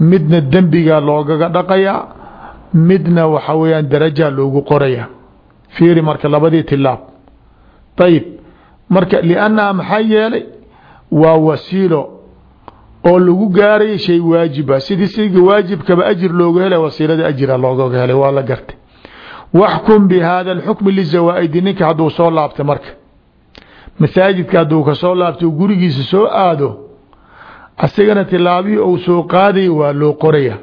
S1: midna dembigaa loogaga dhaqayaa midna waxa weyaan darajaa loogu qoraya. Fiiri marka labadii tilaab. Ayib marka liannaha maxaa yeelay? Waa wasiilo oo lagu gaaraya shay waajiba sidii siga waajibkaba ajir looga helay wasiilada ajira loogaga helay waa la gartay. Waxkum bi hada alxukmi lizawaa'idi. Ninka hadduu soo laabta marka. Masaajidka hadduu ka soo laabta gurigiisa soo aado asagana tilaabihii ou soo qaaday waa loo qoraya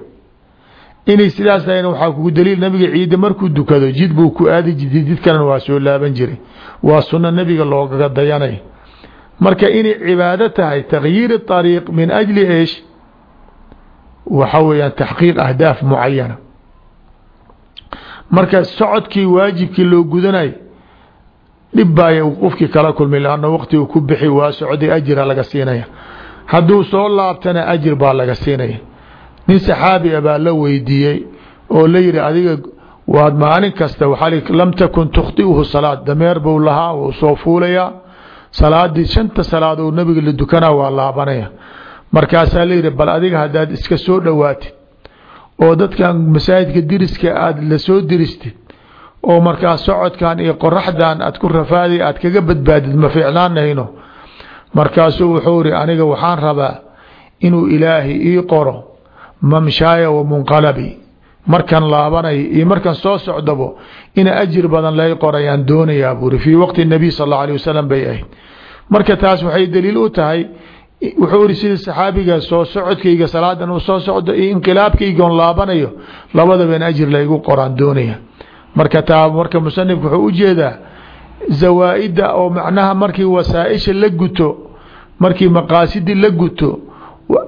S1: inay sidaas tahayn waxaa kugu daliil nabiga ciidda markuu dukado jid buu ku aadi jiray jid kalena waa soo laaban jiray. Waa sunno nebiga loogaga dayanay. Marka inay cibaado tahay takhyiir طariiq min ajli eesh waxa weeyaan taxqiiq ahdaaf mucayana marka socodkii waajibkii loo gudanay dhib baaya qofkii kala kulmay lanna waqtigu ku bixi waa socday ajira laga siinaya hadduu soo laabtana ajir baa laga siinaya. Nin saxaabi a baa la weydiiyey oo la yihi adiga waad maalin kasta waaa lam takun tukhطiuhu salaad. Dameer buu lahaa wuu soo fuulayaa salaadii shanta salaadood nabiga la dukanaa waa laabanaya. Markaasaa la yihi bal adiga haddaad iska soo dhowaatid oo dadkan masaajidka diriska aada la soo diristid oo markaa socodkan iyo qoraxdan aad ku rafaaday aad kaga badbaadid ma fiicnaanayno markaasuu wuxuu iri aniga waxaan rabaa inuu ilaahay ii qoro mamshaaya wa munqalabi. Markan laabanaya iyo markan soo socdabo ina ajir badan lay qorayaan doonayaa buuri fii waqti nabiy sal alla alay bay ahayd. Marka taas waxay daliil u tahay wuxuu iri sida saxaabiga soo socodkayga salaadan uu soo socdo iyo inqilaabkaygoon laabanayo labadaba in ajir laygu qoraan doonaya. Marka taa marka musanifku wuxuu u jeedaa zawaa-ida oo macnaha markii wasaaisha la guto markii maqaasidi la guto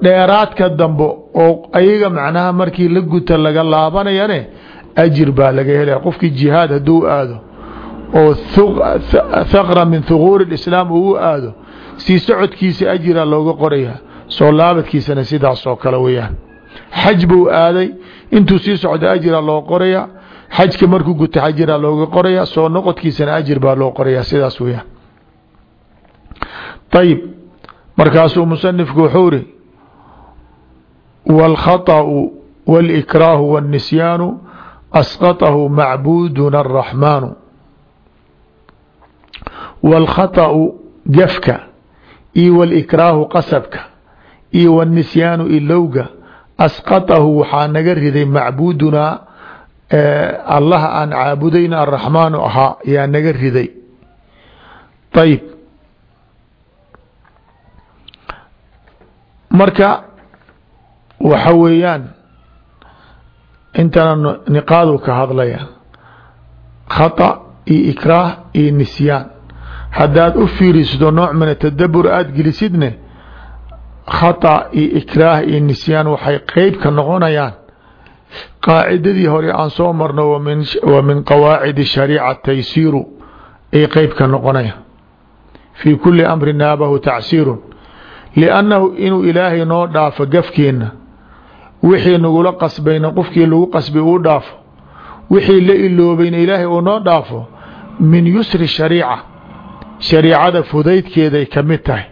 S1: dheeraadka dambe oo ayaga macnaha markii la guta laga laabanayane ajir baa laga helaya qofkii jihaad hadduu aado oo thaqra min thuquuri lislaam uu aado sii socodkiisa ajira looga qoraya soo laabadkiisana sidaasoo kale weyaan xaj buu aaday intuu sii socda ajira loo qoraya xajka markuu guta ajira looga qoraya soo noqodkiisana ajir baa loo qoraya sidaas weyaan ayib markaasuu musanifku wuxuu iri wاlkhaطأu wاlإkraahu wالnisyaanu asqaطahu macbuuduna الraxmaanu wاlkhaطأu gafka iyo wاlإkraahu qasabka iyo wالnisyaanu ilowga asqaطahu waxaa naga riday macbuudunaa allaha aan caabudayna araxmaanu ahaa yaa naga riday. Ayib marka waxa weeyaan intana niqaadu ka hadlaya khata iyo ikraah iyo nisyaan. Haddaad u fiiristo nooc mina tadabur aada gelisidne khata iyo ikraah iyo nisyaan waxay qeyb ka noqonayaan qaacidadii hore aan soo marno wa min qawaacidi shariica taysiiru ay qeyb ka noqonaya. Fii kuli amri naabahu tacsiirun. Liannahu inuu ilaahay noo dhaafo gafkeenna wixii nagula qasbayna qofkii lagu qasbay uu dhaafo wixii la iloobayna ilaahay uu noo dhaafo min yusri shariica shariicada fudaydkeeday ka mid tahay.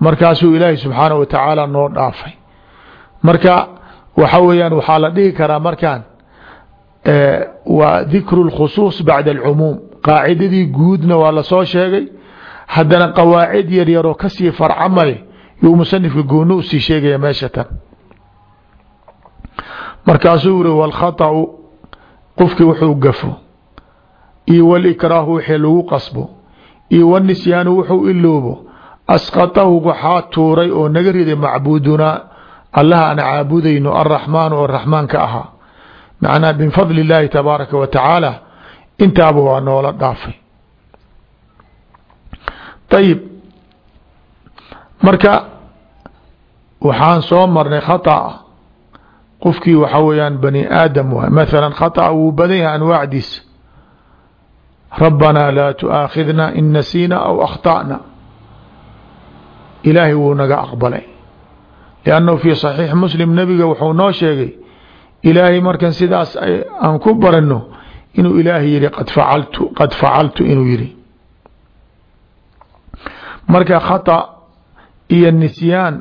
S1: Markaasuu ilaahay subxaanahu wa tacaala noo dhaafay. Marka waxa weeyaan waxaa la dhihi karaa markaan waa dikru اlkhusuus bacda alcumuum qaacidadii guudna waa lasoo sheegay haddana qawaacid yar yaroo kasii farcamay yuu musanifka gooni usii sheegaya meesha tan markaasuu yiri wاlkhaطأu qofkii wuxuu gafo iyo wاlikraahu wixii lagu qasbo iyo wاnisyaanu wuxuu iloobo asqatahu waxaa tuuray oo naga riday macbuudunaa allaha aan caabudayno alraxmaanu oo raxmaanka ahaa macnaa min fadli اllaahi tabaaraka wa tacaala intaaba waa noola dhaafay ayib marka waxaan soo marnay khaطأ qofkii waxa weeyaan bani aadam waay maala khaطأ wuu badan yahay anwaacdiisa rabbanaa laa tuaakhidna in nasiina aw akhta'na ilaahay wuu naga aqbalay liannahu fii saxiix muslim nebiga wuxuu noo sheegay ilaahay markan sidaas aan ku barano inuu ilaahay yihi qad facaltu qad facaltu inuu yihi marka khata iyo nisyaan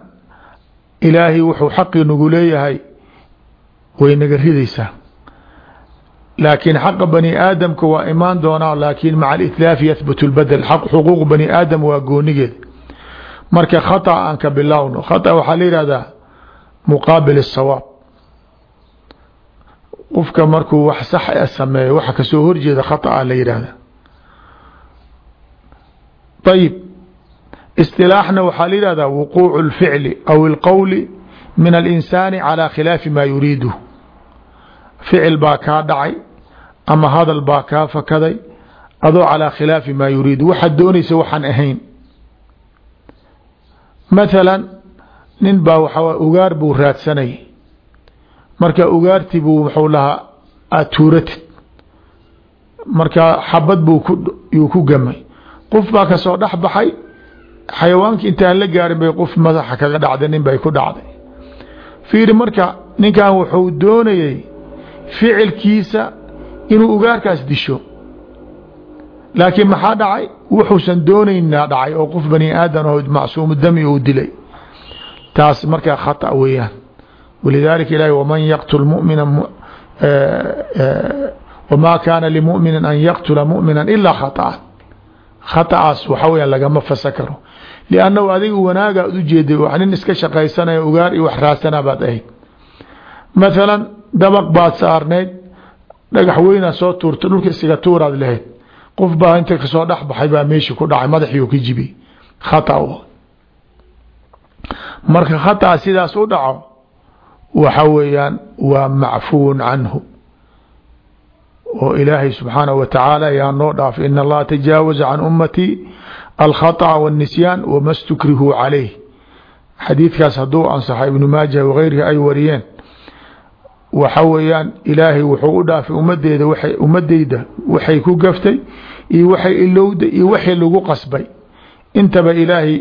S1: ilaahay wuxuu xaqii nagu leeyahay way naga ridaysaa laakiin xaqa bani aadamka waa imaan doonaa laakiin maca alitlaafi yahbutu lbadel xaq xuquuq bani aadam waa goonigeed marka khata aan ka bilowno khata waxaa la yihahdaa muqaabil الsawaab qofka markuu wax sax a sameeyo waxa kasoo horjeeda khata la yihahda ayib اsطilaaxna waxaa la yihahdaa wuquuc اlficli aw اlqowli min alinsaani calى khilaafi ma yuriidu ficil baa kaa dhacay ama hadal baa kaa fakaday adoo calىa khilaafi maa yuriidu waxaad doonaysa waxaan ahayn mathala nin baa waxaa ugaar buu raadsanay. Marka ugaartii buu wuxuu lahaa aad tuuratid marka xabad buu yuu ku gamay. Qof baa ka soo dhex baxay. Xayawaankii intaan la gaarin bay qof madaxa kaga dhacday nin bay ku dhacday. Fiiri marka ninkan wuxuu doonayey ficilkiisa inuu ugaarkaas disho laakiin maxaa dhacay? Wuxuusan doonaynaa dhacay oo qof bani aadan oo macsuumu dami uu dilay. Taas markaa khata weeyaan. Walidaalika ilaahi waman yaqtul mumina wamaa kaana limuminin an yaqtula mumina ilaa khaطaa khataas waxa weyaan lagama fasa karo. Liannahu adiga wanaagaa u jeeday wax nin iska shaqaysanaya ugaar iyo wax raasana baad ahayd. Mathalan dabaq baad saarnayd dhagax weynaa soo tuurta dhulka isaga tuuraad lahayd qof baa inta kasoo dhex baxay baa meeshii ku dhacay madaxiiu ka jibi khata marka khataa sidaas u dhaco waxa weeyaan waa macfuun canhu oo ilaahay subxaanaه wa tacaala yaa noo dhaaf in allaha tajaawaza can ummatii alkhaطأ wالnisyaan wama stukrihuu calayh xadiidkaas hadduu ansaxa ibnu maaja wغayrihi ay wariyeen waxa weeyaan ilaahay wuxuu u dhaafay ummadeeda waay ummadeyda waxay ku gaftay iyo waxay ilowday iyo waxii lagu qasbay. Intaba ilaahay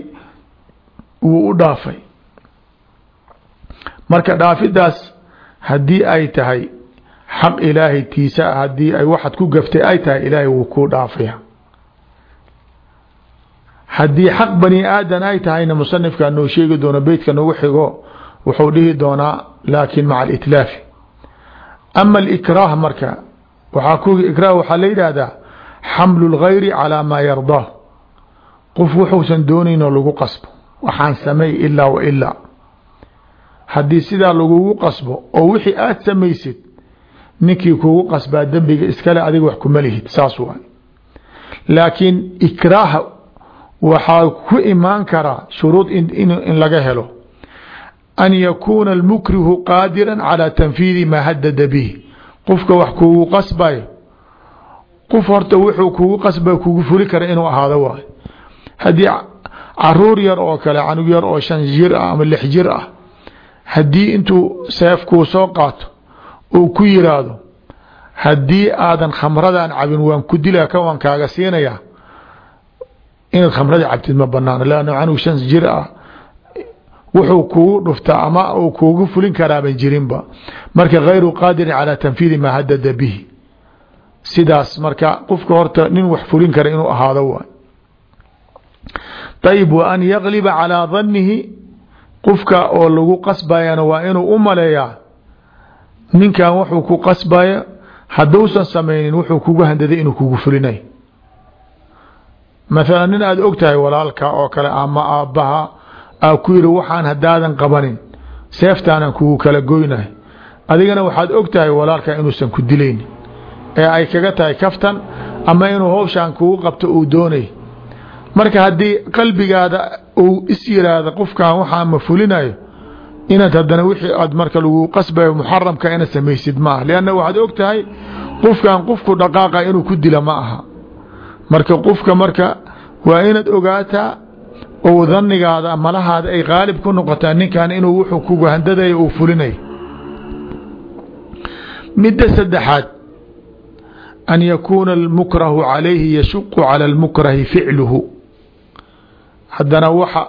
S1: wuu u dhaafay. Marka dhaafidaas haddii ay tahay xaq ilaahay tiisa ah haddii ay waxaad ku gaftay ay tahay ilaahay wuu kuu dhaafaya haddii xaq bani aadan ay tahayna musanifkaa noo sheegi doono beytka noogu xigo wuxuu dhihi doonaa laakin maca alitlaafi ama alikraah marka waxaa ku ikraah waxaa la yidhaahdaa xamlu lgayri calaa maa yardaa qof wuxuusan doonayn oo lagu qasbo waxaan samey ilaa wa ilaa haddii sidaa lagugu qasbo oo wixii aad samaysid ninkii kugu qasbaa dembiga iskale adiga wax kuma lihid saas waay laakiin ikraaha waxaa ku imaan karaa shuruud in laga helo an yakuuna almukrihu qaadira calى tanfiidi maa hadada bihi qofka wax kugu qasbayo qof horta wuxuu kugu qasbay kugu fuli kara inuu ahaado waay haddii carruur yar oo kale canug yar oo shan jir ah ama lix jir ah haddii intuu seefkuu soo qaato uu ku yiraahdo haddii aadan khamradan cabin waan ku dilaa waan kaaga siinayaa inaad khamrada cabtid ma banaano lanno canug shan jir ah wuxuu kugu dhuftaa ama uu kugu fulin karaaban jirinba. Marka hayru qaadirin calى tanfiidi maa hadada bihi. Sidaas marka qofka horta nin wax fulin kara inuu ahaado waay. Ayb wa an yagliba calىa danihi qofka oo lagu qasbayana waa inuu u maleeyaa. Ninkan wuxuu ku qasbaya hadduusan samaynin wuxuu kugu handaday inuu kugu fulinay. Maala nin aada og tahay walaalka oo kale ama aabbaha aa ku yiri waxaan haddaadan qabanin. Seeftaanan kugu kala goynahay. Adigana waxaad og tahay walaalka inuusan ku dilaynin ee ay kaga tahay kaftan ama inuu howshaan kugu qabto uu doonay. Marka haddii qalbigaada uu is yiraahdo qofkan waxaa ma fulinayo inaad haddana wixii aad marka lagu qasbayo muxaramka inaad samaysid ma aha. Lianna waxaad og tahay qofkan qofku dhaqaaqa inuu ku dila ma aha. Marka qofka marka waa inaad ogaataa ou danigaada malahaada ay qaalib ku noqotaa ninkan inuu wuxuu kugu handadayo uu fulinayo midda saddexaad an yakuuna almukrahu calayhi yashuqu cala almukrahi ficluhu. Haddana waxa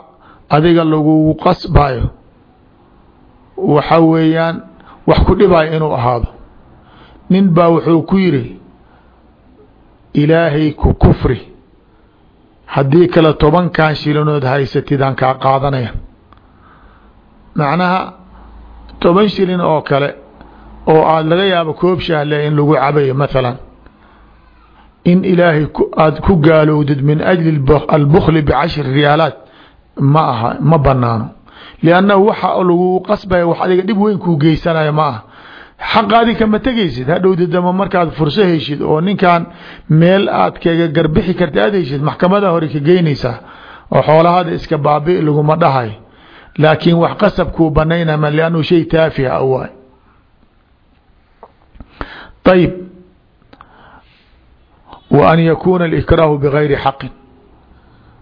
S1: adiga lagugu qasbayo waxa weeyaan wax ku dhibayo inuu ahaado. Nin baa wuxuu ku yiri ilaahay ku kufri haddii kale tobankan shilinood haysatidaan kaa qaadanaya macnaha toban shilin oo kale oo aada laga yaabo koob shahle in lagu cabayo mathalan in ilaahay aada ku gaalowdid min ajli albukli bicashri riyaalaat ma aha ma banaano liannahu waxa lagu qasbaya wax adiga dhib weyn kuu geysanayo ma aha xaqaadi kama tegaysid. Hadhowda dama markaad furso heshid oo ninkan meel aad kaga garbixi karta aad heshid maxkamada hore ka geynaysaa oo xoolahaada iska baabi laguma dhahay. Laakiin wax qasab kuu banaynama liannu shay taafiha waay. Ayib wa an yakuuna alikraahu bigayri xaqin.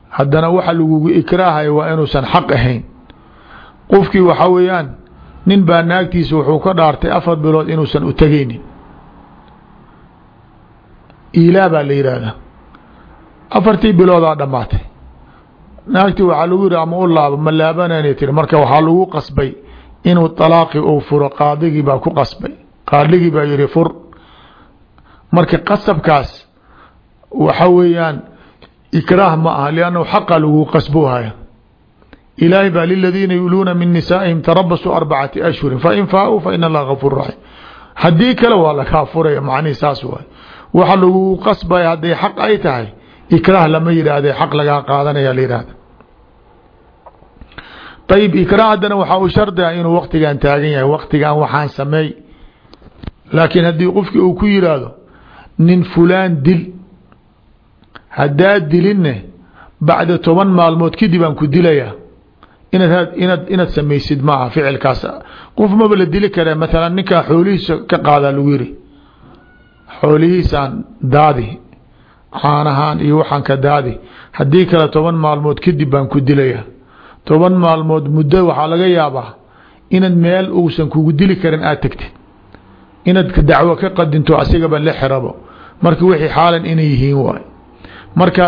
S1: Haddana waxa lagugu ikraahayo waa inuusan xaq ahayn. Qofkii waxaa weeyaan nin baa naagtiisa wuxuu ka dhaartay afar bilood inuusan u tegaynin. Ilaa baa la yidhaahdaa afartii biloodaa dhammaatay. Naagtii waxaa lagu yihi ama u laabo ma laabanana tiri marka waxaa lagu qasbay inuu talaaqi uu furo qaadigii baa ku qasbay. Qaadigii baa yihi fur. Marka qasabkaas waxa weeyaan ikraah ma aha liannahu xaqa lagu qasboohaya ilaahay baa liladiina yuluuna min nisaa'ihim tarabasuu arbacati ashhurin fain faauu fa in allaha gafuur raxiim haddii kale waa lakaa furaya macnihi saas waay. Waxa lagu qasbaya hadday xaq ay tahay ikraah lama yidhaahde xaq lagaa qaadanaya la yidhahda ayib ikraah haddana waxaa u shardiga inuu waktigan taagan yahay waktigan waxaan sameey. Laakiin haddii qofkii uu ku yiraahdo nin fulaan dil haddaad dilinne bacda toban maalmood kadib aan ku dilayaa inaad inaad samaysid maaha ficilkaas. Qof maba la dili kare maalan ninkaa xoolihiisa ka qaadaa lagu yiri xoolihiisaan daadi caanahaan iyo waxaan ka daadi. Haddii kale toban maalmood kadib baan ku dilayaa toban maalmood muddo waxaa laga yaabaa inaad meel uusan kugu dili karin aad tagtid. Inaad dacwo ka qadinto asigaba la xirabo. Marka wixii xaalan inay yihiin waay. Marka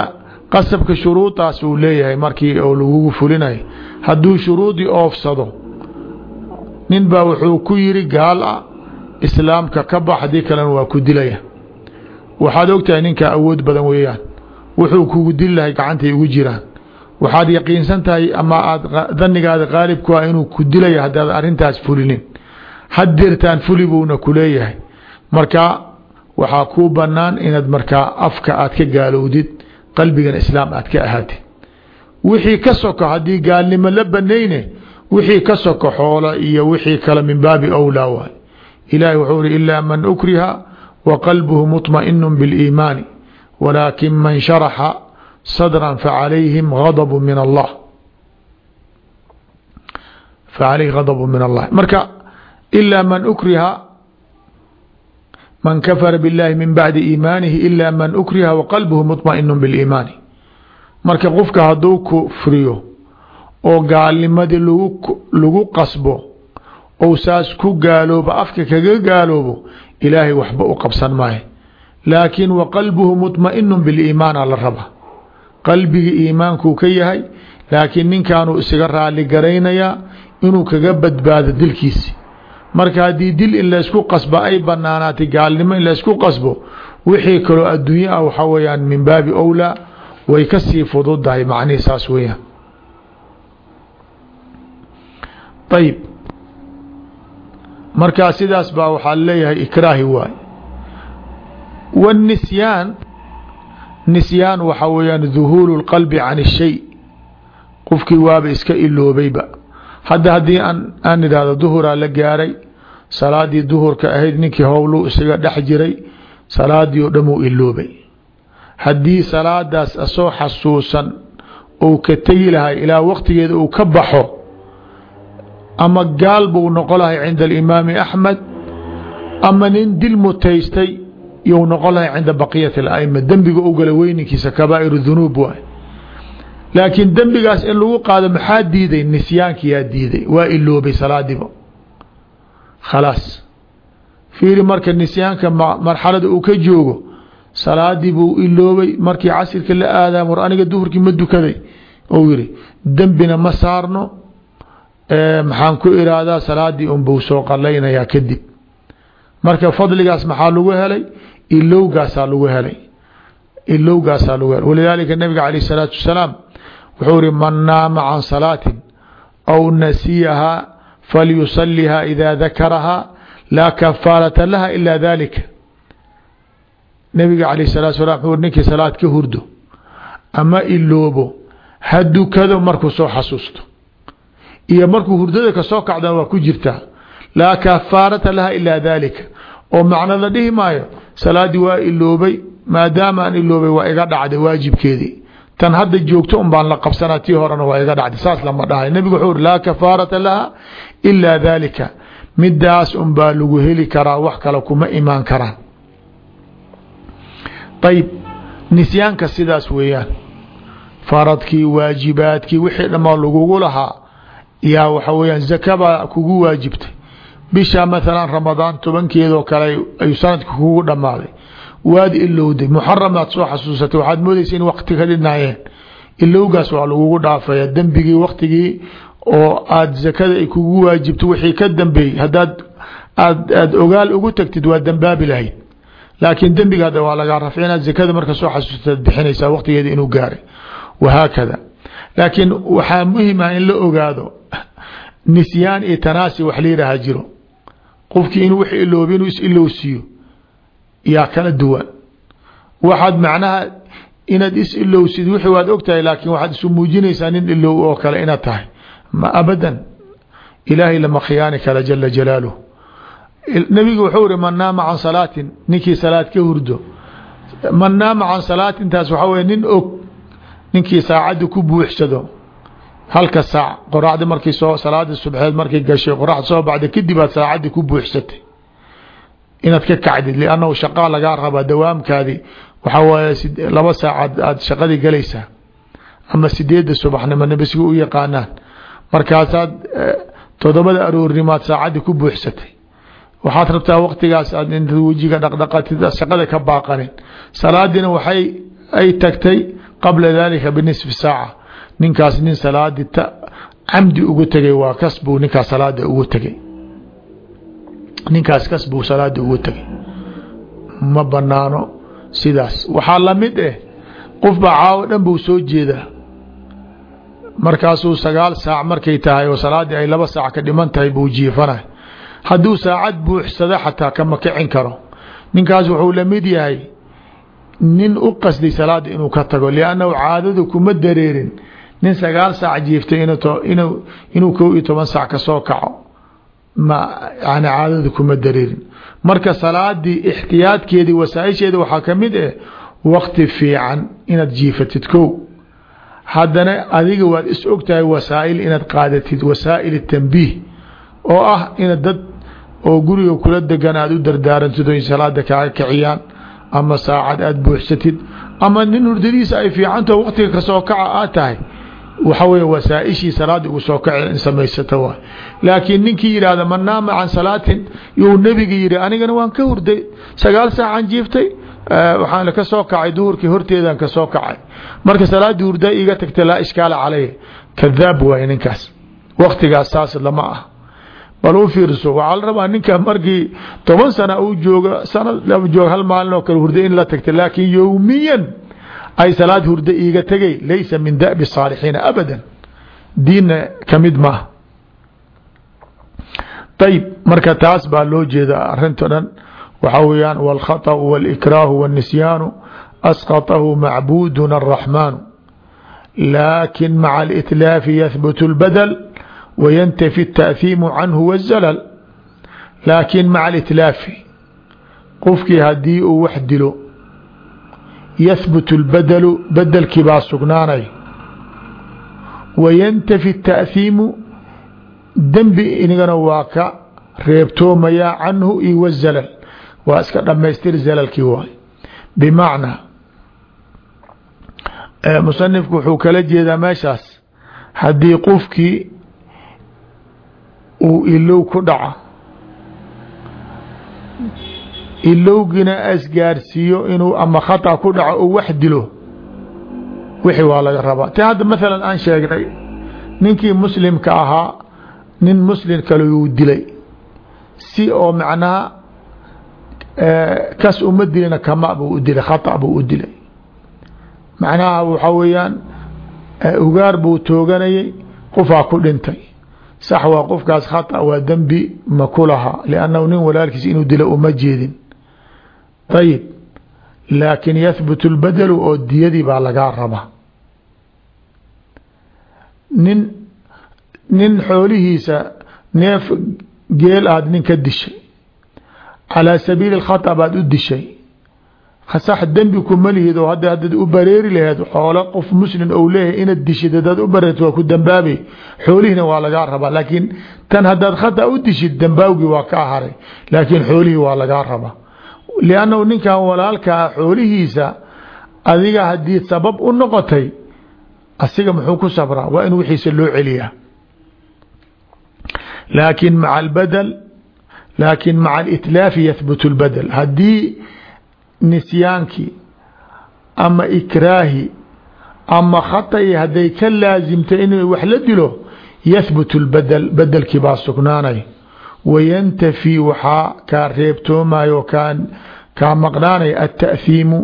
S1: qasabka shuruudaas uu leeyahay markii oo lagugu fulinayo hadduu shuruudii oofsado nin baa wuxuu ku yiri gaal ah islaamka ka bax haddii kalena waa ku dilaya. Waxaad ogtahay ninkaa awood badan weeyaan. Wuxuu kugu dili lahay gacantay ugu jiraan. Waxaad yaqiinsan tahay ama aad danigaada qaalib ku ah inuu ku dilaya haddaad arrintaas fulinin. Haddeertaan fuli buuna ku leeyahay. Marka waxaa kuu banaan inaad markaa afka aad ka gaalowdid qalbigan islaam aad ka ahaatid wixii ka soko haddii gaalnimo la banayne wixii ka soko xoola iyo wixii kale min baabi awlaa waay ilahi wuxuu ihi ilaa man ukriha wa qalbuhu muطmaئinu biاliimaani walaakin man sharaxa sadra facalayhim adbu min allah facalayhi gadbu min allah marka ilaa man ukriha man kafara biاllahi min bacdi iimaanihi ila man ukriha waqalbuhu muطmaئinu biاliimaani marka qofka hadduu kufriyo oo gaalnimadii lagu qasbo ou saas ku gaaloobo afka kaga gaaloobo ilaahay waxba u qabsan maayo laakiin waqalbuhu muطmaئinu biاliimaana la raba qalbiga iimaankuu ka yahay laakiin ninkanuu isaga raali garaynayaa inuu kaga badbaado dilkiisi marka haddii dil in laysku qasbo ay banaanaatay gaalnimo in laysku qasbo wixii kaloo adduunye ah waxaa weyaan min baabi owlaa way kasii fududahay macnihii saas weyaan ayib markaa sidaas baa waxaa leeyahay ikraahi waay wاnisyaan nisyaan waxaa weyaan dhuhuulu اlqalbi can الshay qofkii waaba iska iloobayba hadda haddii aan idhahdo duhuraa la gaaray salaadii duhurka ahayd ninkii howluu isaga dhex jiray salaadii oo dhan uu iloobay. Haddii salaadaas asoo xasuusan ou ka tegi lahay ilaa waqtigeeda uu ka baxo ama gaal buu noqon lahay cinda alimaami axmed ama nin dil mutaystay you noqon lahay cinda baqiyat اla'ima dembiga u gala weyninkiisa kabaa'ir dunuub waay laakiin dembigaas in lagu qaado maxaa diiday? Nisyaankiyaa diiday. Waa iloobay salaadiiba. Khalaas. Fiiri marka nisyaanka marxalada uu ka joogo salaadii buu iloobay. Markii casirka la aadaam war aniga duhurkii ma dukaday. Ou yiri dembina ma saarno. Maxaan ku iraadaa salaadii unbuu soo qalaynayaa kadib. Marka fadligaas maxaa lagu helay? Ilowgaasaa lagu helay. Ilowgaasaa lagu helay. Walidaalika nabiga alayh الsalaatu wasalaam wuxuu iri man naama can salaatin aw nasiyahaa falyusalihaa ida dakarahaa laa kafaarata laha ila dalika nabiga alayh الsalatu salam wuxuu ninkii salaad ka hurdo ama iloobo ha dukado markuu soo xasuusto iyo markuu hurdada ka soo kacdana waa ku jirtaa laa kafaarata laha ila dalika oo macno la dhihi maayo salaadii waa iloobay maadaama aan iloobay waa iga dhacday waajibkeedii tan hadda joogto un baan la qabsanaa tii horena waa iga dhacday saas lama dhahay nebigu wuxuu uri laa kafaarata laha ila dalika midaas un baa lagu heli karaa wax kale kuma imaan karaan. Ayib nisyaanka sidaas weeyaan. Faradkii waajibaadkii wixii dhamaa lagugu lahaa yaa waxa weyaan zaka baa kugu waajibtay. Bisha maalan ramadaan tobankeedoo kale ayuu sanadka kugu dhammaaday waad ilowday. Muxaramaad soo xasuusatay waxaad moodaysa in wakti ka dhinaayeen ilowgaas waa lagugu dhaafaya. Dembigii waktigii oo aad zakada ay kugu waajibto wixii ka dambeeyey hadaad aad aad ogaal ugu tagtid waa dembaabi lahayd. Laakiin dembiga waa lagaa rafci zakada marka soo xasuustad bixinaysaa waktigeeda inuu gaaray. Wahaakada. Laakiin waxaa muhiim ah in la ogaado nisyaan iyo tanaasi wax layidhaaha jiro. Qofkii inuu wax iloobi inuu is-ilowsiiyo yaa kala duwan. Waxaad macnaha inaad is-ilowsid wixii waad ogtahay laakiin waxaad isu muujinaysaa nin ilow oo kale inaad tahay. Ma abadan ilaahay lama khiyaani kala jala jalaaluh nabigu wuxuu iri man naama salaatin ninkii salaad ka hurdo. Man naama can salaatintaas waxaa wey nin og ninkii saacadda ku buuxsado. Halka saac qoraxda markii soo salaada subxeed markay gashay qoraxda soo baxda kadib aad ku buuxsatay inaad ka kacdid liannahu shaqaa lagaa rabaa dawaamkaadi waxaa waaye laba saacad aad shaqadii galaysaa. Ama sideedda subaxnimo nabisiga u yaqaanaan. Markaasaad todobada aroornimaad saacaddii ku buuxsatay. Waxaad rabtaa waqtigaas aad inta wejiga dhaqdhaqatid shaqada ka baaqanin. Salaadiina waxay ay tagtay qabla dalika binisfi saaca. Ninkaas nin salaadii camdi ugu tegay waa kasbuu ninkaas salaada ugu tegay ninkaas kasbuu salaada ugu tegay. Ma banaano sidaas. Waxaa la mid eh qof baa caawo dhan buu soo jeedaa. Markaasuu sagaal saac markay tahay oo salaaddii ay laba saac ka dhiman tahay buu jiifanay hadduu saacad buuxsado xataa kama kicin karo. Ninkaas wuxuu la mid yahay nin u qasday salaada inuu ka tago liannahu caadadu kuma dareerin. Nin sagaal saac jiiftay inuu kow iyo toban saac ka soo kaco ma yani caadadu kuma dareerin marka salaadii ixtiyaadkeedii wasaaisheeda waxaa ka mid ah wakti fiican inaad jiifatid kow. Haddana adiga waad is ogtahay wasaail inaad qaadatid wasaa'il tanbiih oo ah ina dad oo guriga kula degan aad u dardaarantid o salaada kaaga kiciyaan ama saacad aad buuxsatid ama nin hurdadiisa ay fiicantaho waktiga ka soo kaca aad tahay waxa wey wasaaishii salaada ugu soo kaci in samaysata waay laakiin ninkii yidhaahda man naama can salaatin. You nebiga yihi anigana waan ka hurday. Sagaal saacaan jiiftay waxaan ka soo kacay duhurkii horteedan ka soo kacay. Marka salaadii hurda iga tagta laa ishkaala caleyh kadaab waay ninkaas. Waktigaas saas lama ah bal u fiirso waxaa la rabaa ninka markii toban sana uu jooga sanad joog hal maalin oo kale hurda in la tagta laakiin yowmiyan ay salaad hurda iiga tegay laysa min dabi saalixiina abada diinna kamid maaha ayib marka taas baa loo jeeda arinto dhan waxaa weyaan wاlkhaطأ wاlإkraahu wالnisyaanu asqطahu macbuduna الraxmaanu laakin maca اlإtlaafi yahbut اlbadl وynتفي التأثيم canه والزلل laakiin maca اlإtlaafi qofkii hadii uu wax dilo yahbut اlbadlu bedelkii baa sugnaanay wayntafi التأثiimu dembi inigana waa ka reebtoomayaa canhu iyo wالzalل waa iska dhamaystir zalalkii waay bmacnaa musanifku wuxuu kala jeedaa meeshaas haddii qofkii uu ilow ku dhaca ilowgina asgaarsiiyo inuu ama khata ku dhaco oo wax dilo. Wixii waa laga rabaa. Ti hadda maalan aan sheegnay ninkii muslimka ahaa nin muslim kale uu dilay. Si oo macnaha kas uma dilina kama buu u dilay khata buu u dilay. Macnaha waxaa weeyaan ugaar buu tooganayay qofaa ku dhintay. Sax waa qofkaas khata waa dembi ma ku laha liannahu nin walaalkiis inuu dilo uma jeedin ayib laakin yahbut اlbadelu oo diyadii baa lagaa rabaa. Nin nin xoolihiisa neef geel aad nin ka dishay. Calaa sabiili اkhata baad u dishay. Sax dembi kuma lihid oo hadda haddaad u bareeri laheed xoolo qof muslim ou leeyahay inaad dishid haddaad u bareerto waa ku dambaabay xoolihina waa lagaa rabaa. Laakiin tan haddaad khata u dishid dambaawgii waa kaa haray laakiin xoolihii waa lagaa rabaa liannahu ninkan walaalkaa xoolihiisa adiga haddii sabab u noqotay asiga muxuu ku sabraa waa in wixiisa loo celiyaa laakin maca albadel laakin maca alitlaafi yahbutu lbadel haddii nisyaankii ama ikraahi ama khaطai hadday ka laasimtay in wax la dilo yahbutu lbadel bedelkii baa sugnaanay وينتفي waxaa kaa reebtoomayo kaa maqnaanaya atahiimu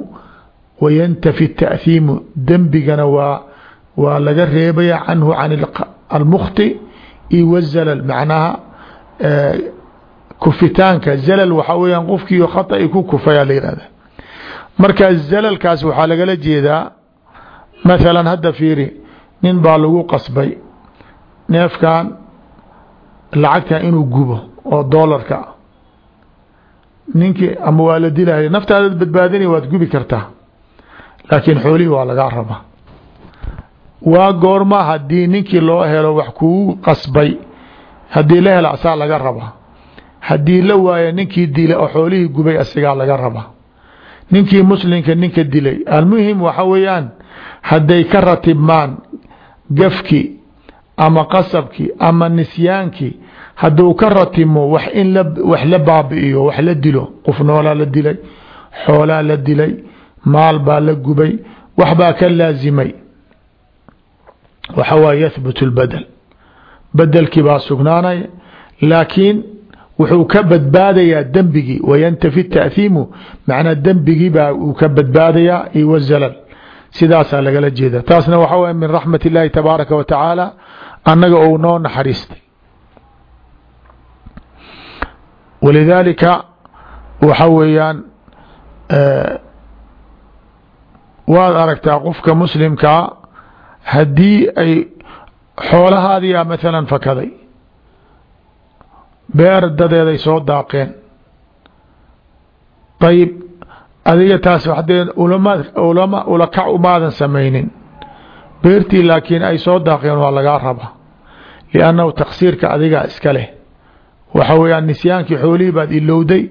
S1: wayantafi tahiimu dembigana waa waa laga reebaya canhu can almukti io wazalal macnaha kufitaanka zalal waxaa weyaan qofkii khata ku kufaya la yihahda marka zalalkaas waxaa lagala jeedaa mathalan hadda fiiri nin baa lagu qasbay neefkan lacagtan inuu gubo oo doolarka ah ninkii ama waa la dilaya naftaada badbaadinaya waad gubi kartaa. Laakiin xoolihii waa lagaa rabaa. Waa goorma haddii ninkii loo helo wax kugu qasbay. Haddii la helo asaa laga rabaa. Haddii la waayo ninkii dilay oo xoolihii gubay asigaa laga rabaa. Ninkii muslimka ninka dilay. Almuhim waxa weeyaan hadday ka ratibmaan gafkii ama qasabkii ama nisyaankii hadduu ka ratimo wax in wax la baabi'iyo wax la dilo qof noolaa la dilay xoolaa la dilay maal baa la gubay wax baa ka laasimay waxa waaye yahbutu lbadel bedelkii baa sugnaanaya laakiin wuxuu ka badbaadayaa dembigii wayantafi taathiimu macnaa dembigii baa uu ka badbaadayaa iyo wazalal sidaasaa lagala jeeda taasna waxa waye min raxmat illaahi tabaaraka wa tacaala annaga ou noo naxariistay. Walidaalika waxa weeyaan waad aragtaa qofka muslimkaa haddii ay xoolahaadiyaa maalan fakaday beer dadeeday soo daaqeen. Ayib adiga taas hadee ulama ulama ulakac umaadan samaynin beertii laakiin ay soo daaqeen waa lagaa rabaa liannahu taksiirka adigaa iska leh. Waxa weeyaan nisyaankii xoolihii baad ilowday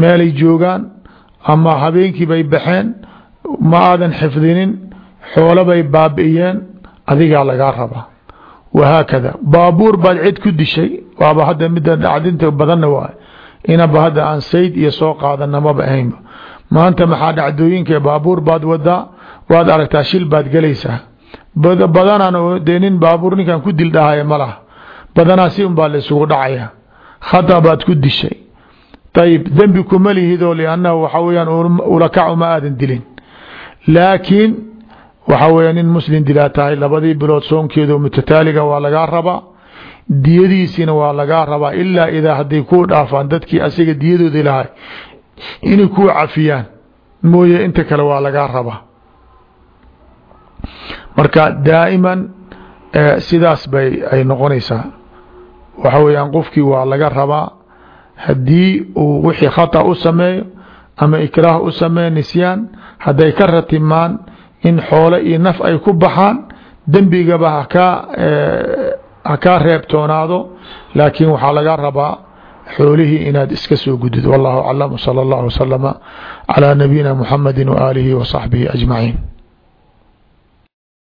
S1: meelay joogaan ama habeenkii bay baxeen ma aadan xifdinin xoolo bay baabi'iyeen adigaa lagaa rabaa wahaakada baabuur baad cid ku dishay waaba hadda mida dhacdinta badanna waay inaba hadda aan sayd iyo soo qaadana maba ahaynba maanta maxaa dhacdooyinka baabuur baad wadaa waad aragtaa shil baad gelaysaa badanaan dee nin baabuur ninkan ku dil dhahaya ma laha badanaa si unbaa la isugu dhacaya. Khata baad ku dishay. Ayib dembi kuma lihidoo liannahu waxa weyaan ulakacu ma aadan dilin. Laakiin waxa weya nin muslim dilaa tahay labadii bilood soonkeedu mutataaliga waa lagaa rabaa diyadiisina waa lagaa rabaa ilaa idaa hadday kuu dhaafaan dadkii asiga diyadoodii lahay inay kuu cafiyaan mooye inta kale waa lagaa rabaa marka daa'iman sidaas bay ay noqonaysaa waxa weeyaan qofkii waa laga rabaa haddii uu wixii khata u sameeyo ama ikraah u sameeyo nisyaan hadday ka ratimaan in xoole iyo naf ay ku baxaan dembigaba hakaa hakaa reebtoonaado laakiin waxaa laga rabaa xoolihii inaad iska soo gudid wallahu aclam salى اllah waslama calى nabiyina muxamadi waaalihi wa saxbihi ajmaciin